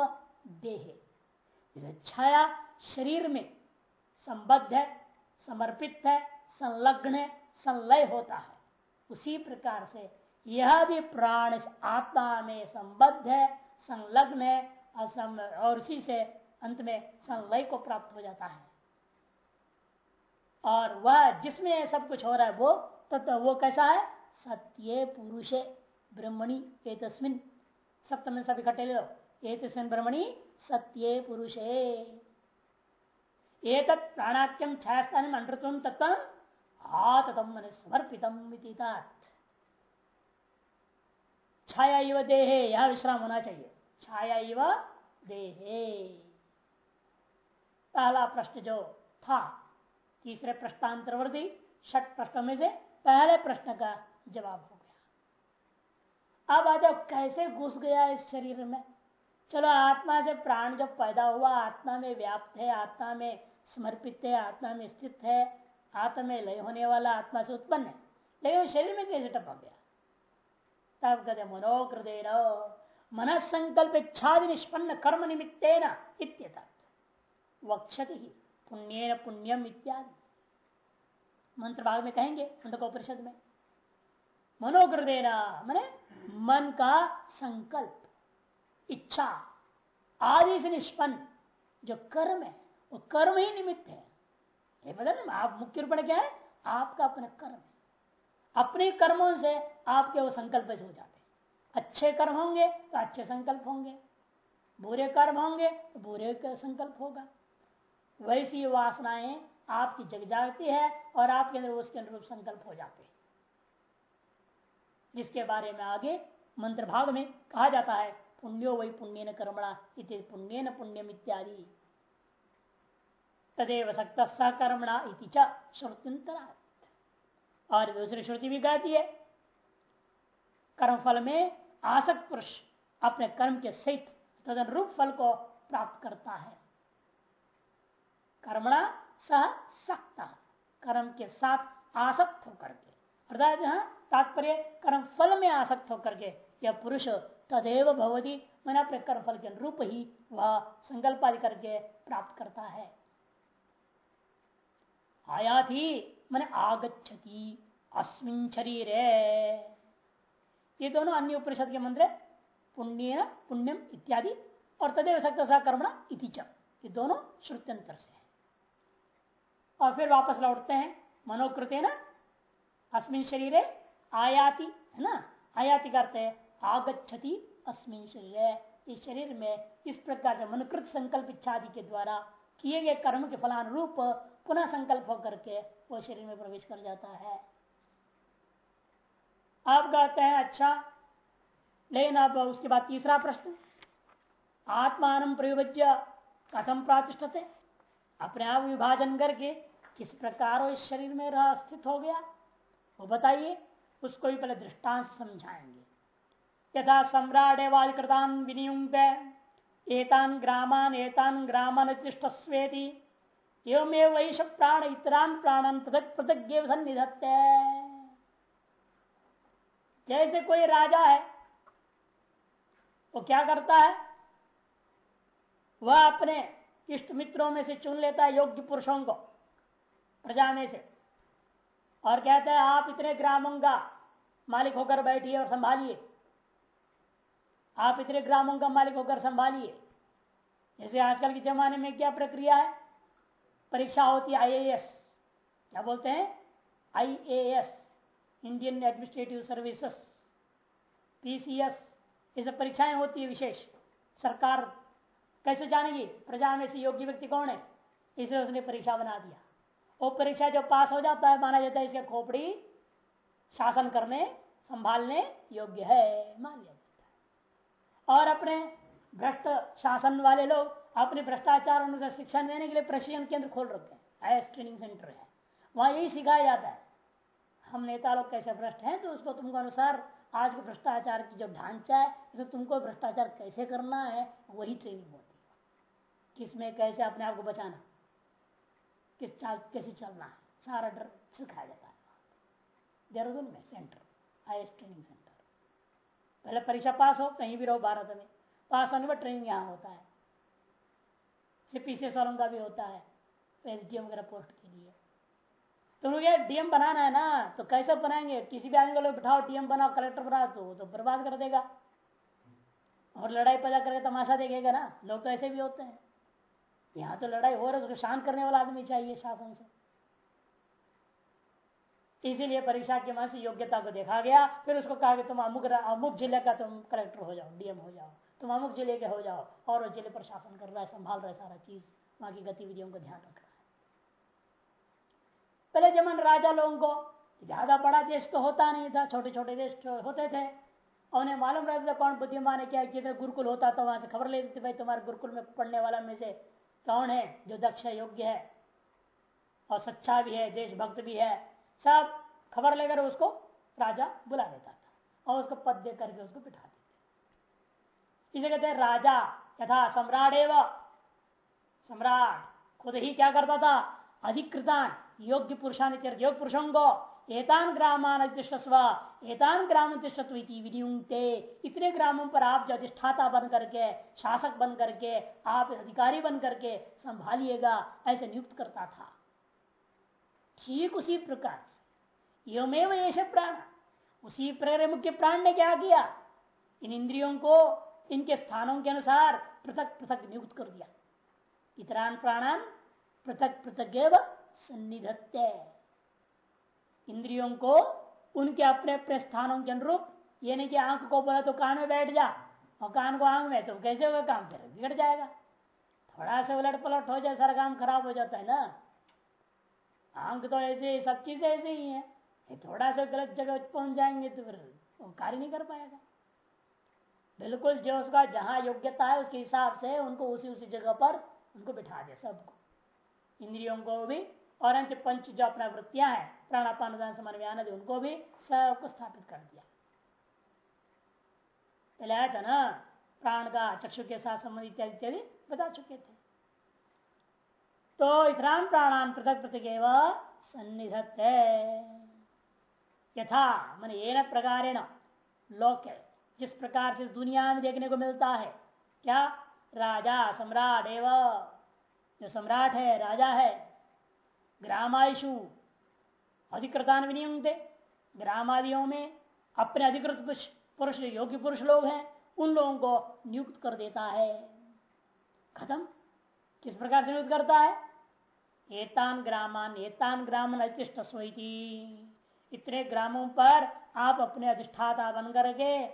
देहे। छाया शरीर में संबद्ध है, समर्पित है, संलग्न है, संलय होता है, उसी प्रकार से यह भी प्राण आत्मा में संबद्ध है, संलग्न है, असम और उसी से अंत में संलय को प्राप्त हो जाता है। और वह जिसमें सब कुछ हो रहा है, वो तत्व वो कैसा है? सत्य पुरुषे ब्रह्मणी एक सप्तम सब इकट्ठे ले लो। एक ब्रह्मणी सत्य पुरुष। एक प्राणाक्यम छायास्थान अंडृत्व तत्व आततम मन समर्पितम छाया इव देहे, यह विश्राम होना चाहिए। छाया इव देहे। पहला प्रश्न जो था, तीसरे प्रश्नांतरवर्ती षट प्रश्नों में से पहले प्रश्न का जवाब हो गया। अब आ जाओ, कैसे घुस गया इस शरीर में? चलो, आत्मा से प्राण जब पैदा हुआ, आत्मा में व्याप्त है, आत्मा में समर्पित है, आत्मा में स्थित है, आत्मा में लय होने वाला, आत्मा से उत्पन्न है। लेकिन शरीर में कैसे टपक गया? तब कहते मनोकृदे मन संकल्प इच्छा निष्पन्न कर्म निमित्तेन वक्षति ही पुण्य पुण्यम इत्यादि। मंत्र भाग में कहेंगे परिषद में मनोकृदेना मने मन का संकल्प, इच्छा आदि से निष्पन्न जो कर्म है, वो कर्म ही निमित्त है। ये ना आप मुख्य रूप क्या है? आपका अपना कर्म है। अपने कर्मों से आपके वो संकल्प हो जाते अच्छे कर्म होंगे तो अच्छे संकल्प होंगे, बुरे कर्म होंगे तो बुरे का संकल्प होगा। वैसी वासनाएँ आपकी जग जाती है और आपके अंदर उसके अनुरूप संकल्प हो जाते हैं। जिसके बारे में आगे मंत्र भाग में कहा जाता है, पुण्यो वही पुण्य न कर्मणा इति पुण्य न पुण्यम इत्यादि। तदेव सक्त सकर्मणा इति श्रुत्यंतरा और दूसरी श्रुति भी कहती है कर्म फल में आसक्त पुरुष अपने कर्म के सहित तदन रूप फल को प्राप्त करता है। कर्मणा सह सक्त, कर्म के साथ आसक्त होकर के। अर्थात यहाँ तात्पर्य कर्म फल में आसक्त होकर के, यह पुरुष तदेव भवती, मैंने अपने कर्म फल के अनुरूप ही वह संकल्प आदि करके प्राप्त करता है। आया थी मैंने आगछति अस्मिन शरीर। ये दोनों अन्य उपनिषद के मंत्र पुण्य पुण्यम इत्यादि, और तदेव सक्त सा कर्मणा इति ये दोनों श्रुत्यंतर से है। और फिर वापस लौटते हैं। मनोकृत ना अस्मिन शरीर आयाति, है ना? आयाति करते हैं। आगछति अस्मिन शरीर। इस शरीर में इस प्रकार से मनुकृत संकल्प इच्छा के द्वारा किए गए कर्म के फलानुरूप पुनः संकल्प होकर के वो शरीर में प्रवेश कर जाता है। आप कहते हैं अच्छा। लेकिन अब उसके बाद तीसरा प्रश्न। आत्मान प्रयुज्य कथम प्रातिष्ठते? अपने आप विभाजन करके किस प्रकार इस शरीर में रह स्थित हो गया? वो बताइए, उसको भी पहले दृष्टांत समझाएँगे। यथा सम्राट एवाल कृतान विनियुक्त एतान ग्रामान एतान ग्रामान तिष्ठस्वेति एवं वैश प्राण इतरान प्राणन पृथक पृथक सन्निधत्ते। जैसे कोई राजा है, वो क्या करता है? वह अपने इष्ट मित्रों में से चुन लेता है योग्य पुरुषों को, प्रजा में से। और कहता है, आप इतने ग्रामों का मालिक होकर बैठिए और संभालिए। आप इतने ग्रामों का मालिक होकर संभालिए। जैसे आजकल के जमाने में क्या प्रक्रिया है? परीक्षा होती है आईएएस क्या बोलते हैं? IAS Indian administrative services PCS ये सब परीक्षाएँ होती है विशेष। सरकार कैसे जानेगी? प्रजा में से योग्य व्यक्ति कौन है? इसलिए उसने परीक्षा बना दिया। वो परीक्षा जब पास हो जाता है, माना जाता है इसका खोपड़ी शासन करने, संभालने योग्य है, मान लिया जाता है। और अपने भ्रष्ट शासन वाले लोग अपने भ्रष्टाचार अनुसार शिक्षण देने के लिए प्रशिक्षण केंद्र खोल रखे हैं। ट्रेनिंग सेंटर है। वहाँ यही सिखाया जाता है। हम नेता लोग कैसे भ्रष्ट हैं तो उसको तुमको अनुसार आज के भ्रष्टाचार की जो ढांचा है तो तुमको भ्रष्टाचार कैसे करना है, वही ट्रेनिंग होती है। किसमें, कैसे अपने आप को बचाना किस चाल, कैसे चलना है। सारा डर सिखाया जाता है। देहरादून में सेंटर आईएस ट्रेनिंग सेंटर पहले परीक्षा पास हो, कहीं भी रहो भारत में। पास होने पर ट्रेनिंग यहाँ होता है। सीपीसीएस वालों का भी होता है। एस डी वगैरह पोस्ट के लिए। तो लोग डीएम बनाना है ना तो कैसे बनाएँगे? किसी भी आदमी को लोग बिठाओ डीएम बनाओ कलेक्टर बनाओ तो वो तो बर्बाद कर देगा। और लड़ाई पैदा करके तमाशा देखेगा ना, लोग तो ऐसे भी होते हैं। यहाँ तो लड़ाई हो रही है, उसको शांत करने वाला आदमी चाहिए शासन से। इसीलिए परीक्षा के मन से योग्यता को देखा गया, फिर उसको कहा कि तुम अमुक अमुक ज़िले का तुम कलेक्टर हो जाओ डीएम हो जाओ, तुम अमुक ज़िले के हो जाओ, और उस ज़िले पर शासन कर रहा है, संभाल रहा है सारा चीज़ वहाँ की गतिविधियों का ध्यान रख रहा है। पहले जमन राजा लोगों को ज़्यादा बड़ा देश तो होता नहीं था छोटे छोटे देश तो होते थे। और उन्हें मालूम रहता था कौन बुद्धिमान है, क्या जिधर गुरुकुल होता था वहाँ से खबर लेते थे, भाई, तुम्हारे गुरुकुल में पढ़ने वाला में से कौन है जो दक्ष योग्य है? और सच्चा भी है, देशभक्त भी है। सब खबर लेकर उसको राजा बुला देता था और उसको पद दे करके उसको बिठा देते इसे कहते हैं राजा, यथा सम्राट एवं। सम्राट खुद ही क्या करता था? अधिकृतान। योग्य पुरुषान योग पुरुषों को एतान ग्रामान अधिष्ठस्व, एतान ग्राम विनियुक्ते इतने ग्रामों पर आप जो अधिष्ठाता बन करके, शासक बन करके, आप अधिकारी बन करके संभालिएगा, ऐसे नियुक्त करता था। ठीक उसी प्रकार योमेव येष प्राण। उसी प्रकार मुख्य प्राण ने क्या किया? इन इंद्रियों को, इनके स्थानों के अनुसार पृथक पृथक नियुक्त कर दिया। इतरान प्राणान पृथक पृथक सन्निधत्य इंद्रियों को, उनके अपने अपने स्थानों के अनुरूप, ये नहीं कि आँख को बोला तो कान में बैठ जा, और कान को आँख में तो कैसे होगा काम फिर बिगड़ जाएगा। थोड़ा सा उलट पलट हो जाए, सारा काम खराब हो जाता है ना? आँख तो ऐसे सब चीज़ें ऐसे ही है। थोड़ा सा गलत जगह पहुँच जाएँगे तो फिर वो कार्य नहीं कर पाएगा। बिल्कुल जो उसका जहाँ योग्यता है, उसके हिसाब से उनको उसी उसी जगह पर उनको बिठा दे सबको। इंद्रियों को भी और अंत पंच जो अपना वृत्तियाँ हैं, प्राणापान समन्वय उनको भी सबको स्थापित कर दिया। पहले आया था ना, प्राण का चक्षु के साथ संबंध इत्यादि इत्यादि, बता चुके थे। तो इतरान प्राणान पृथक पृथक सन्निधत है यथा, मन ये प्रकार लोक है जिस प्रकार से दुनिया में देखने को मिलता है, क्या? राजा सम्राट एवं। जो सम्राट है, राजा है ग्रामायशु अधिकृतान विनियुक्त ग्रामादियों में अपने अधिकृत पुरुष योग्य पुरुष लोग हैं, उन लोगों को नियुक्त कर देता है। खत्म। किस प्रकार से नियुक्त करता है? एतान ग्रामान एतान ग्रामन अतिष्ठ स्वती इतने ग्रामों पर आप अपने अधिष्ठाता बन करके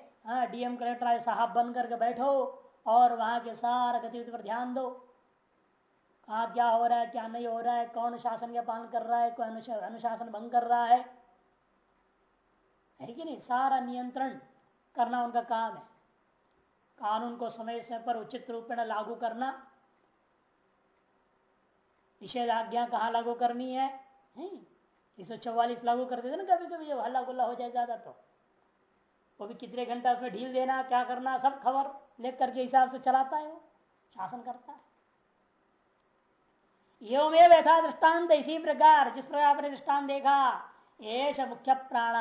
डीएम कलेक्टर साहब बन करके बैठो और वहाँ के सारा गतिविधि पर ध्यान दो। कहा क्या हो रहा है, क्या नहीं हो रहा है, कौन शासन का पालन कर रहा है कौन अनुशासन भंग कर रहा है? है कि नहीं? सारा नियंत्रण करना उनका काम है। कानून को समय समय पर उचित रूप में लागू करना। निषेध आज्ञा कहाँ लागू करनी है? एक सौ चौवालीस लागू कर देते ना कभी कभी जब हल्ला गुल्ला हो जाए ज़्यादा तो। वो भी कितने घंटा उसमें ढील देना, क्या करना, सब खबर लेकर के हिसाब से चलाता है शासन करता है। में यथा दृष्टांत इसी प्रकार, जिस प्रकार आपने दृष्टान देखा एश मुख्य प्राण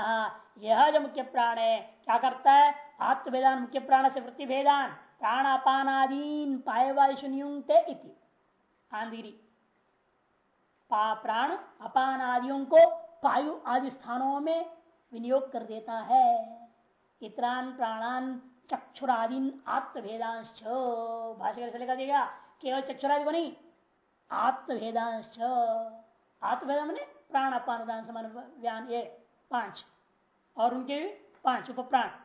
यह जो मुख्य प्राण है, क्या करता है? आत्मभेदान मुख्य प्राण से वृत्ति भेदान प्राणापानादीन पाए वायु नियुक्त आंधीरी। प्राण अपान आदियों को पायु आदि स्थानों में विनियोग कर देता है। इतरान प्राणान चक्षुरादीन आत्मभेदांश भाषा से लिखा देगा केवल चक्षुरादि को नहीं आत्मभेदांश आत्मभेद मैंने प्राण अपान दान समान व्यान ये पाँच। और उनके भी पाँच उप प्राण है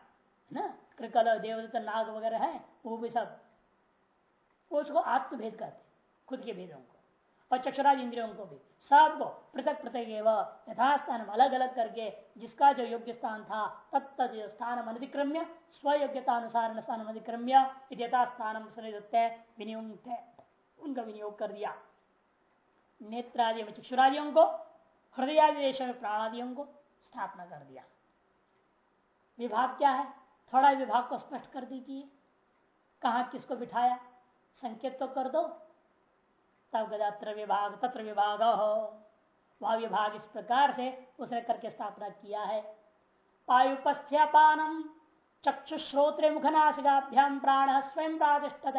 ना? कृकल देवदत्त, नाग वगैरह है, वो भी सब। वो उसको आत्मभेद कहते खुद के भेदों को। और चक्षुराज इंद्रियों को भी। सबको, पृथक पृथक एवं यथास्थान अलग अलग करके, जिसका जो योग्य स्थान था तत्त स्थान अनतिक्रम्य स्वयोग्यता अनुसार स्थान अनतिक्रम्य यथास्थान विनियुक्त उनका विनियोग कर दिया। नेत्रादि में चक्षुरादियों को हृदय देश में प्राणादियों को स्थापना कर दिया। विभाग क्या है? थोड़ा विभाग को स्पष्ट कर दीजिए। कहा किसको बिठाया? संकेत तो कर दो। तब गदात्र विभाग, तत्र विभाग। हो वह विभाग इस प्रकार से उसने करके स्थापना किया है। पायुपस्थ्यपानम चक्षुश्रोत्र मुखनाशिकाभ्याम प्राण स्वयं प्रातिष्ठत।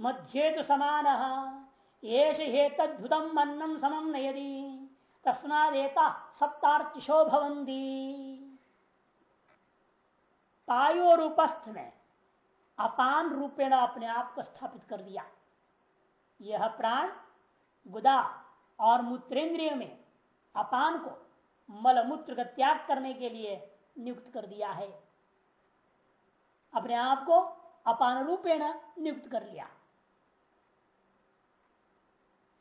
मध्य तो समान। हेतुतम अन्नम समम नयदी तस्मादेता सप्तार्चिशो भवंती पायो रूपस्थ में अपान रूपेण अपने आप को स्थापित कर दिया। यह प्राण गुदा और मूत्रेंद्रिय में अपान को मलमूत्र का त्याग करने के लिए नियुक्त कर दिया है। अपने आप को अपान रूपेण नियुक्त कर लिया।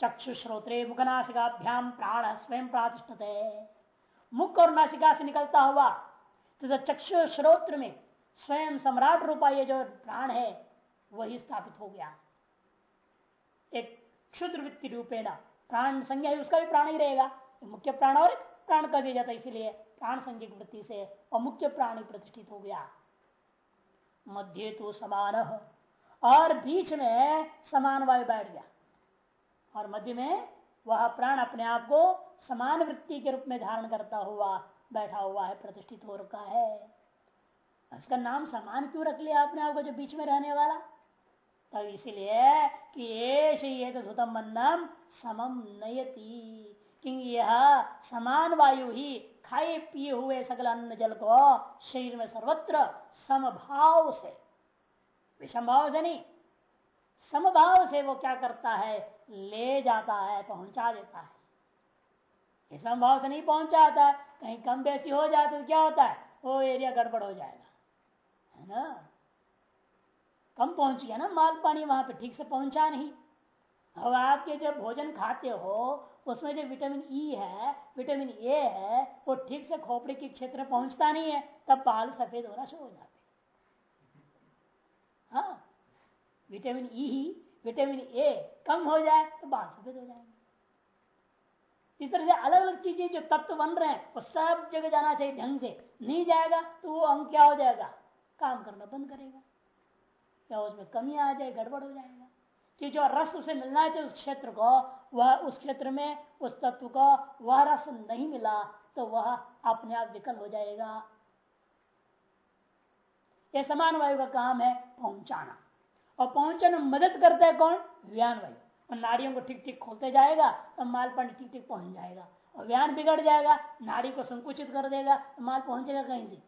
चक्षु श्रोत्रे मुख नासिकाभ्याम प्राण स्वयं प्रातिष्ठत। है मुख और नासिका से निकलता हुआ। तथा चक्षु श्रोत्र में स्वयं सम्राट रूपा ये जो प्राण है, वही स्थापित हो गया। एक क्षुद्र वृत्ति रूपेण प्राण संज्ञा है, उसका भी प्राण ही रहेगा। मुख्य प्राण और प्राण कर दिया जाता है, इसीलिए प्राण संज्ञक वृत्ति से और मुख्य प्राणी प्रतिष्ठित हो गया। मध्य तो समान और बीच में समान वायु बैठ गया। और मध्य में वह प्राण अपने आप को समान वृत्ति के रूप में धारण करता हुआ, बैठा हुआ है, प्रतिष्ठित हो रखा है। इसका नाम समान क्यों रख लिया आपने आपको जो बीच में रहने वाला? तब इसलिए कि ये तो धुतम समम नयती। क्योंकि यह समान वायु ही खाए पिए हुए सकल अन्न जल को शरीर में सर्वत्र समभाव से विषम भाव से नहीं, समभाव से वो क्या करता है? ले जाता है, पहुँचा देता है। ये समभाव से नहीं पहुंचाता, कहीं कम बेसी हो जाए तो क्या होता है? वो एरिया गड़बड़ हो जाएगा। है ना? कम पहुँच गया ना माल पानी, वहाँ पे ठीक से पहुँचा नहीं। अब आपके जब भोजन खाते हो, उसमें जो विटामिन ई e है, विटामिन ए है, वो ठीक से खोपड़ी के क्षेत्र में पहुँचता नहीं है, तब बाल सफ़ेद होना शुरू हो जाते हाँ। विटामिन ई e ही विटामिन ए कम हो जाए तो बाल सफ़ेद हो जाएँगे। इस तरह से अलग अलग चीज़ें जो तत्व बन रहे हैं, वो सब जगह जाना चाहिए ढंग से। नहीं जाएगा तो वो अंग क्या हो जाएगा? काम करना बंद करेगा। या उसमें कमी आ जाए, गड़बड़ हो जाएगा। कि जो रस उसे मिलना चाहिए उस क्षेत्र को, वह उस क्षेत्र में, उस तत्व को, वह रस नहीं मिला तो वह अपने आप विकल हो जाएगा। यह समान वायु का काम है पहुंचाना। और पहुँचाने मदद करता है कौन? व्यान वायु और नाड़ियों को ठीक ठीक खोलते जाएगा तो माल पानी ठीक ठीक पहुँच जाएगा। और व्यान बिगड़ जाएगा नाड़ी को संकुचित कर देगा तो माल पहुंचेगा कहीं से?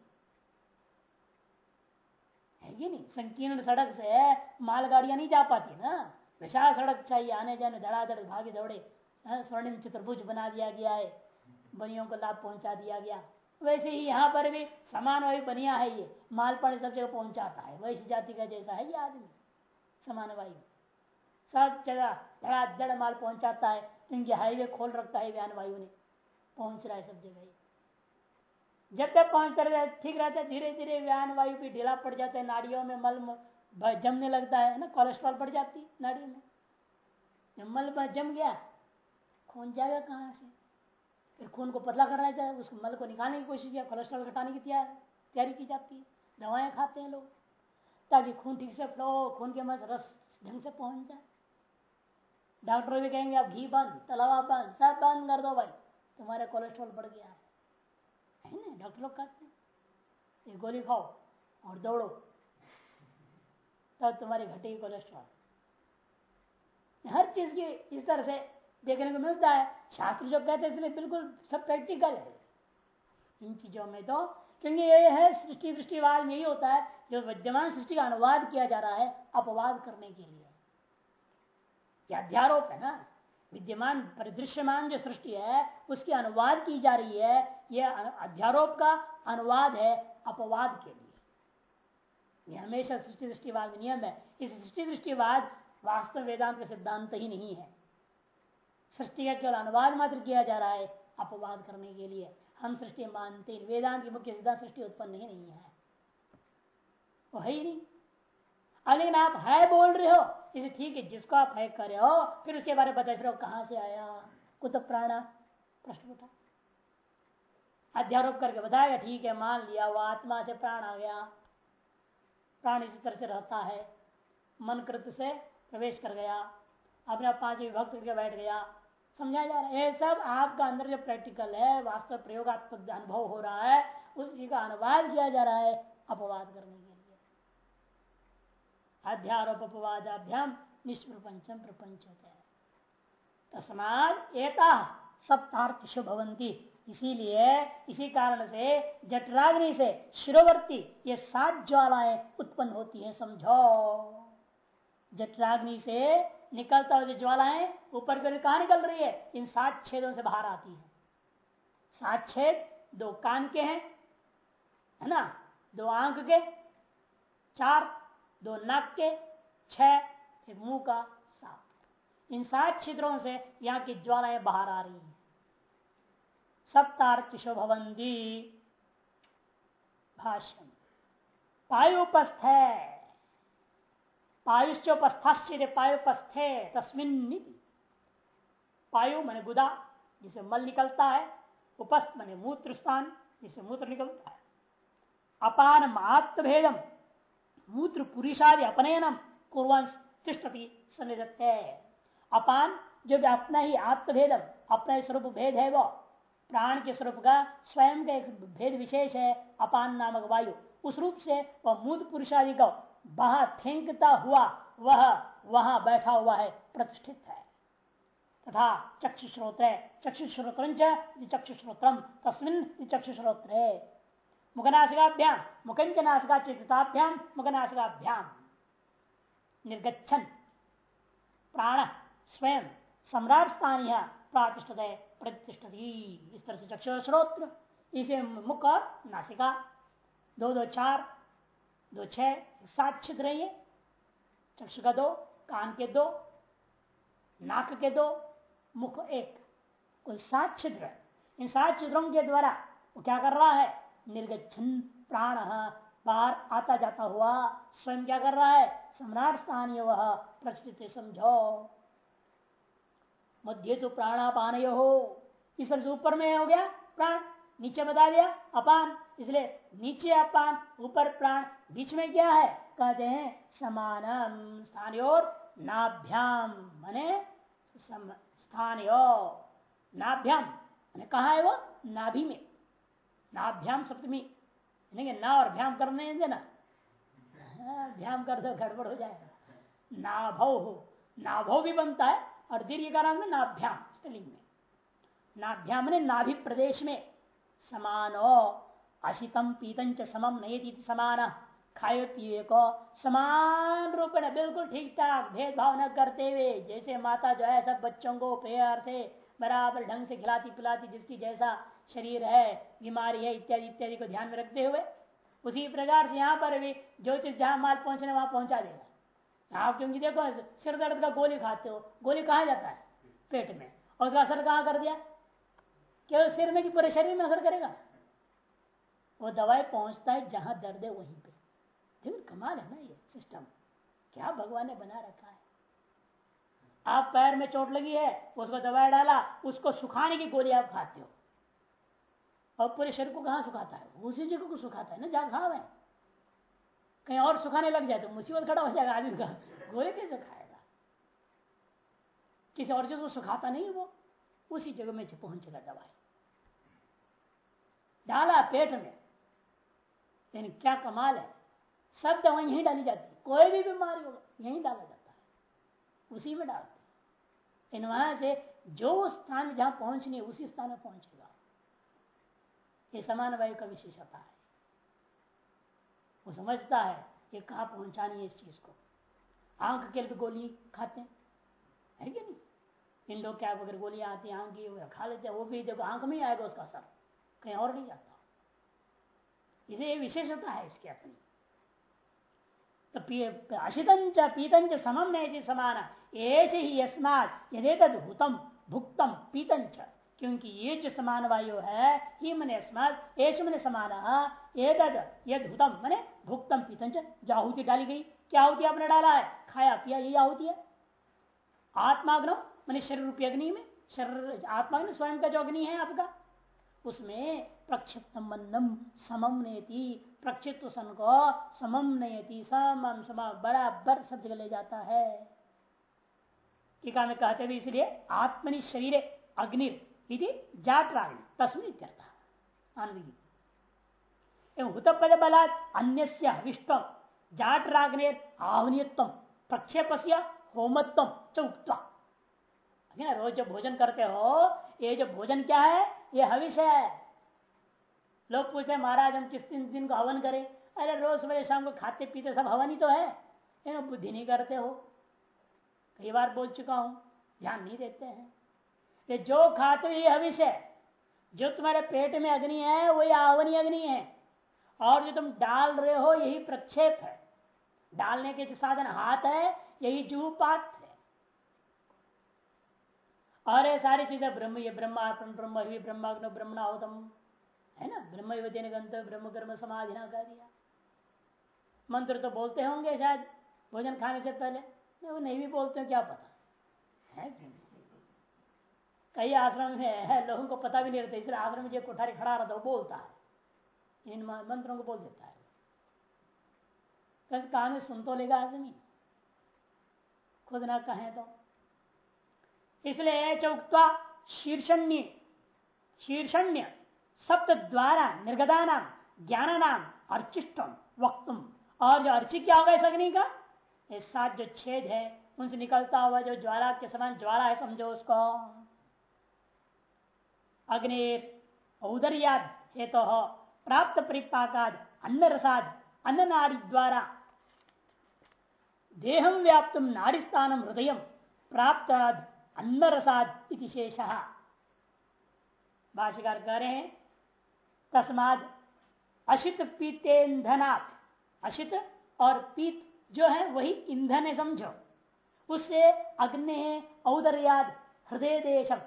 है कि नहीं? संकीर्ण सड़क से मालगाड़ियाँ नहीं जा पाती ना। विशाल सड़क चाहिए आने जाने धड़ाधड़ भागे दौड़े हाँ, स्वर्णिम चतुर्भुज बना दिया गया है। बनियों को लाभ पहुँचा दिया गया। वैसे ही यहाँ पर भी समान वायु बनिया है ये। माल पानी सब जगह पहुंचाता है। वैसी जाति का जैसा है ये आदमी। समान वायु सब जगह धड़ाधड़ माल पहुंचाता है क्योंकि हाईवे खोल रखता है व्यान वायु ने। पहुँच रहा है सब जगह जब तक पहुँचते रहते ठीक रहता है धीरे धीरे व्यान वायु भी ढीला पड़ जाता है, नाड़ियों में मल जमने लगता है, ना कोलेस्ट्रॉल बढ़ जाती नाड़ी में। मल जम गया, खून जाएगा कहाँ से? फिर खून को पतला करना चाहिए उस मल को निकालने की कोशिश किया, कोलेस्ट्रॉल घटाने की तैयारी की जाती है। दवाएँ खाते हैं लोग। ताकि खून ठीक से फ्लो खून के मस रस ढंग से पहुँच जाए। डॉक्टर भी कहेंगे आप घी बंद, तलावा बंद, सब बंद कर दो भाई। तुम्हारे कोलेस्ट्रॉल बढ़ गया है। ना? डॉक्टर लोग कहते हैं, ये गोली खाओ और दौड़ो, तब तुम्हारी घटेगी कोलेस्ट्रॉल हर चीज़ की इस तरह से देखने को मिलता है। शास्त्र जो कहते हैं इसलिए बिल्कुल सब प्रैक्टिकल है। इन चीज़ों में तो क्योंकि ये है सृष्टि दृष्टिवाद में यही होता है, जो विद्यमान सृष्टि का अनुवाद किया जा रहा है अपवाद करने के लिए। अध्यारोप है ना? विद्यमान, परिदृश्यमान जो सृष्टि है, उसकी अनुवाद की जा रही है यह अध्यारोप का अनुवाद है अपवाद के लिए। यह हमेशा सृष्टि दृष्टिवाद नियम है। इस सृष्टि दृष्टिवाद वास्तव वेदांत का सिद्धांत ही नहीं है। सृष्टि का केवल अनुवाद मात्र किया जा रहा है अपवाद करने के लिए। हम सृष्टि मानते वेदांत की मुख्य सिद्धांत सृष्टि उत्पन्न ही नहीं है। वो है ही नहीं। लेकिन आप है बोल रहे हो, इसे ठीक है, जिसको आप है कर रहे हो, फिर उसके बारे में बताए फिर कहाँ से आया? कुत प्राणा, प्रश्न उठा। अध्यारोप करके बताया ठीक है, मान लिया, वो आत्मा से प्राण आ गया। प्राण इसी तरह से रहता है। मन कृत से प्रवेश कर गया। अपने पाँच विभक्त करके बैठ गया। समझाया जा रहा है। ये सब आपका अंदर जो प्रैक्टिकल है, वास्तव प्रयोगात्मक अनुभव हो रहा है, उसी का अनुवाद किया जा रहा है अपवाद करने के लिए। अध्यारोप अपवादाभ्याम निष्प्रपंचम प्रपंच होता है तस्मात एता सप्तार्थ शुभवंती इसीलिए इसी कारण से जटराग्नि से शिरोवर्ती ये सात ज्वालाएँ उत्पन्न होती है, समझो। जटराग्नि से निकलता हुआ जो ज्वालाएँ, ऊपर कर कहा निकल रही है? इन सात छेदों से बाहर आती है। सात छेद, दो कान के हैं, है ना? दो आँख के, चार, दो नाक के, छह, एक मुँह का सात। इन सात छिद्रों से यहाँ की ज्वालाएँ बाहर आ रही हैं। सप्तार्चिशो भवंती भाष्यम। पायुपस्थ पायुश्चोपस्थाश्चर्य पायुपस्थे तस्मिन पायु मने गुदा, जिसे मल निकलता है। उपस्थ मने मूत्र स्थान जिससे मूत्र निकलता है। अपान मात्र भेदम मूत्र पुरुषादि अपनयनम कुरन तिष्ठती सन्निधत्ते। अपान, जो भी अपना ही आत्मभेदम, अपना ही स्वरूप भेद है वो, प्राण के स्वरूप का, स्वयं का एक भेद विशेष है, अपान नामक वायु। उस रूप से वह मूत पुरुषादि को बाहर फेंकता हुआ वह वहाँ बैठा हुआ है, प्रतिष्ठित है। तथा चक्षुश्रोत्र चक्षुश्रोत्र चक्षुश्रोत्रम तस्मिन चक्षुश्रोत्र। मुखनाशिकाभ्याम मुखंच नाशिका चिताभ्याम मुखनाशिकाभ्याम निर्गछन प्राण स्वयं सम्राट स्थानीय प्रातिष्ठत, प्रतिष्ठत। इस तरह से चक्षुश्रोत्र। इसे मुख और नासिका। दो दो चार। दो छह, सात छिद्र है। चक्षु का दो, कान के दो, नाक के दो, मुख एक। कुल सात छिद्र इन सात छिद्रों के द्वारा वो क्या कर रहा है? निर्गछन प्राण बाहर आता जाता हुआ स्वयं क्या कर रहा है? सम्राट स्थानीय वह प्रचलित समझो। मध्य तो प्राणापान हो इस पर ऊपर में हो गया प्राण। नीचे बता दिया अपान। इसलिए नीचे अपान ऊपर प्राण बीच में क्या है? कहते हैं समानम स्थानीय नाभ्याम। मने स्थानीय नाभ्याम। कहा है वो? नाभि में। नाभ्याम सप्तमी ना और भ्याम करने देना हाँ, भ्याम कर दो गड़बड़ हो जाएगा। नाभव हो। नाभव भी बनता है और दीर्घ का नाम नाभ्याम स्त्रीलिंग में। नाभ्याम ने नाभि प्रदेश में। समान। अशितम पीतम च समम नहीं समान। खाए पिए को समान रूप में बिल्कुल ठीक ठाक, भेदभाव न करते हुए, जैसे माता जो है, सब बच्चों को प्यार से बराबर ढंग से खिलाती पिलाती जिसकी जैसा शरीर है, बीमारी है, इत्यादि इत्यादि को ध्यान में रखते हुए, उसी प्रकार से यहाँ पर भी जो चीज़ जहाँ माल पहुँचने, वहाँ पहुँचा देगा। आप क्योंकि देखो, सिर दर्द का गोली खाते हो, गोली कहा जाता है? पेट में। और उसका असर कहाँ कर दिया? केवल सिर में कि पूरे शरीर में असर करेगा। वो दवाई पहुँचता है जहाँ दर्द है वहीं पे। देखो कमाल है ना ये सिस्टम क्या भगवान ने बना रखा है। आप पैर में चोट लगी है, उसको दवाई डाला, उसको सुखाने की गोली आप खाते हो। और पूरे शरीर को कहाँ सुखाता है? उसी जगह को सुखाता है ना, जहाँ घाव है। कहीं और सुखाने लग जाए तो मुसीबत खड़ा हो जाएगा आदमी का। गोले कैसे खाएगा? किसी और चीज़ को सुखाता नहीं वो। उसी जगह में पहुंचेगा दवाई। डाला पेट में। लेकिन क्या कमाल है। सब दवाई यहीं डाली जाती है। कोई भी बीमारी हो, यहीं डाला जाता है। उसी में डालते इन वहाँ से जो स्थान जहाँ पहुंचनी है, उसी स्थान में पहुंचेगा। ये समान वायु का विशेषता है। वो समझता है ये कहा पहुंचानी है इस चीज़ को। आँख के लिए गोली खाते हैं। है कि नहीं? इन लोग क्या, अगर गोलियाँ आती हैं, आँख की खा लेते हैं, वो भी देखो, आँख में ही आएगा उसका असर। कहीं और नहीं जाता। इसे विशेषता है इसकी अपनी। तो अशितंच पीतंच समम नहीं समान। ऐसे ही यस्मात यदि हुतम, भुक्तम पीतंच क्योंकि ये जो समान वायु है, ही मन अस्मात एश मन समान यद हुतम, मने भुक्तम पीतंच जो आहुति डाली गई। क्या आहुति आपने डाला है? खाया, पिया, यही आहुति है। आत्माग्न, मैंने शरीर रूपी अग्नि में, शरीर, आत्माग्न स्वयं का जो अग्नि है आपका। उसमें प्रक्षिप्तम समम नेति, प्रक्षिप्त सन को समम नयति समम सम, बराबर जगह ले जाता है। टीका में कहते हुए इसलिए आत्मनि शरीर अग्नि जाट राग तस्मिन एवं हुतपद बलात् अन्य हविष्टम जाट रागने आहनीयत्व प्रक्षेप से होमत्व च रोज जब भोजन करते हो, ये जो भोजन क्या है ये हविष है। लोग पूछते हैं, महाराज, हम किस दिन दिन को हवन करें? अरे, रोज सुबह शाम को खाते पीते सब हवन ही तो है। ये बुद्धि नहीं करते हो। कई बार बोल चुका हूँ, ध्यान नहीं देते हैं। ये जो खाते ये हविष है। जो तुम्हारे पेट में अग्नि है वही आवनी अग्नि है। और जो तुम डाल रहे हो, यही प्रक्षेप है। डालने के जो साधन हाथ है, यही जूपात और ये सारी चीज़ें ब्रह्म, ये ब्रह्मार्पण, ब्रह्म, ही ब्रह्माग्न ब्रह्मणावतम है ना? ब्रह्म युवती गंत ब्रह्म कर्म समाधि ना कर दिया। मंत्र तो बोलते होंगे शायद, भोजन खाने से पहले। नहीं, वो नहीं भी बोलते क्या पता? है कई आश्रम में है, लोगों को पता भी नहीं रहता, इसलिए आश्रम में जो कोठारी खड़ा रहता वो बोलता है। इन मंत्रों को बोल देता है। में सुन तो लेगा आदमी। खुद ना कहे तो। इसलिए चौकता शीर्षण्य शीर्षण्य सप्त द्वारा निर्गदा नाम ज्ञान नाम अर्चिष्टम वक्तुम और जो अर्चित क्या होगा इस अग्नि का? ये सात जो छेद है, उनसे निकलता हुआ जो ज्वाला के समान ज्वाला है, समझो उसको। अग्निर औदर्याद हेतु तो प्राप्त परिपाकाद अन्न रसाद अन्न नाड़ी द्वारा देहम व्याप्त नाड़ी स्थान हृदय प्राप्त अन्न रसाद शेष। भाष्यकार कह रहे हैं, तस्माद अशित पीतेन्धनात् अशित और पीत जो है, वही ईंधन है समझो। उससे अग्नि, औदर्याद, हृदय देशम,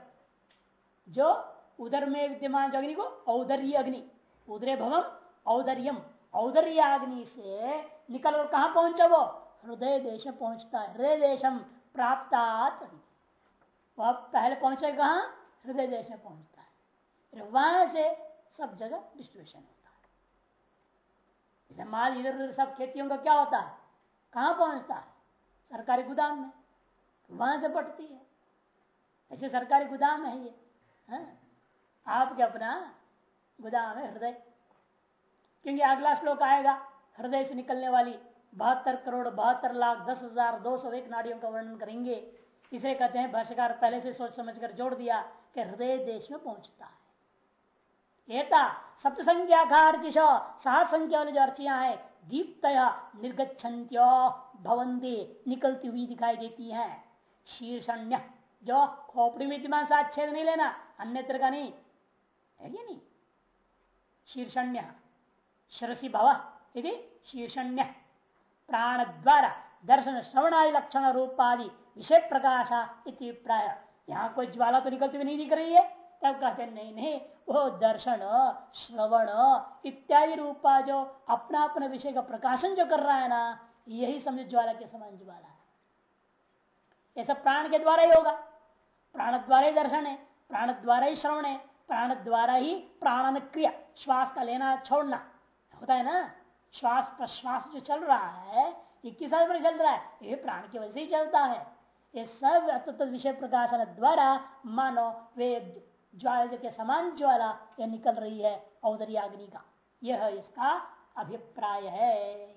जो उदर में विद्यमान जो अग्नि को, औदर्य अग्नि, उदरे भवम, औदर्यम औदर्याग्नि से निकल और कहा पहुँचा वो? हृदय देश पहुँचता है, हृदय देशम प्राप्त वह पहले पहुँचे कहा? हृदय देश में पहुँचता है। वहाँ से सब जगह डिस्ट्रीब्यूशन होता है। जैसे माल इधर उधर सब खेतियों का क्या होता है? कहाँ पहुँचता है? सरकारी गोदाम में। वहाँ से बटती है। ऐसे सरकारी गोदाम है ये। है? आपके अपना गोदाम है हृदय। क्योंकि अगला श्लोक आएगा, हृदय से निकलने वाली बहत्तर करोड़ बहत्तर लाख दस हज़ार दो सौ एक नाड़ियों का वर्णन करेंगे। इसे कहते हैं, भाष्यकार पहले से सोच समझकर जोड़ दिया कि हृदय देश में पहुँचता है। एता सप्त संख्या का अर्चिश सात संख्या वाली जो अर्चियाँ है दीप्त निर्गछन्त्यो भवंती निकलती हुई दिखाई देती है। शीर्षण्य, जो खोपड़ी विद्यमान सात छेद नहीं लेना, अन्यत्र का नहीं। है नहीं? शीर्षण्य, शिरसी भव यदि शीर्षण्य। प्राण द्वारा दर्शन, श्रवणादि लक्षण रूपादि विषय प्रकाशा प्राय यहाँ कोई ज्वाला तो निकलती हुई नहीं दिख रही है। तब कहते नहीं नहीं, वो दर्शन, श्रवण इत्यादि रूपा जो अपना अपना विषय का प्रकाशन जो कर रहा है ना, यही समझ ज्वाला के समान ज्वाला है। सब प्राण के द्वारा ही होगा। प्राण द्वारा ही दर्शन है, प्राण द्वारा ही श्रवण है, प्राण द्वारा ही प्राणन क्रिया श्वास का लेना, छोड़ना। होता है ना? श्वास प्रश्वास जो चल रहा है ये किस पर चल रहा है, ये प्राण की वजह से ही चलता है। ये सब तत्व विषय प्रकाशन द्वारा मानो वे ज्वाला के समान ज्वाला यह निकल रही है औदरी अग्नि का। यह इसका अभिप्राय है।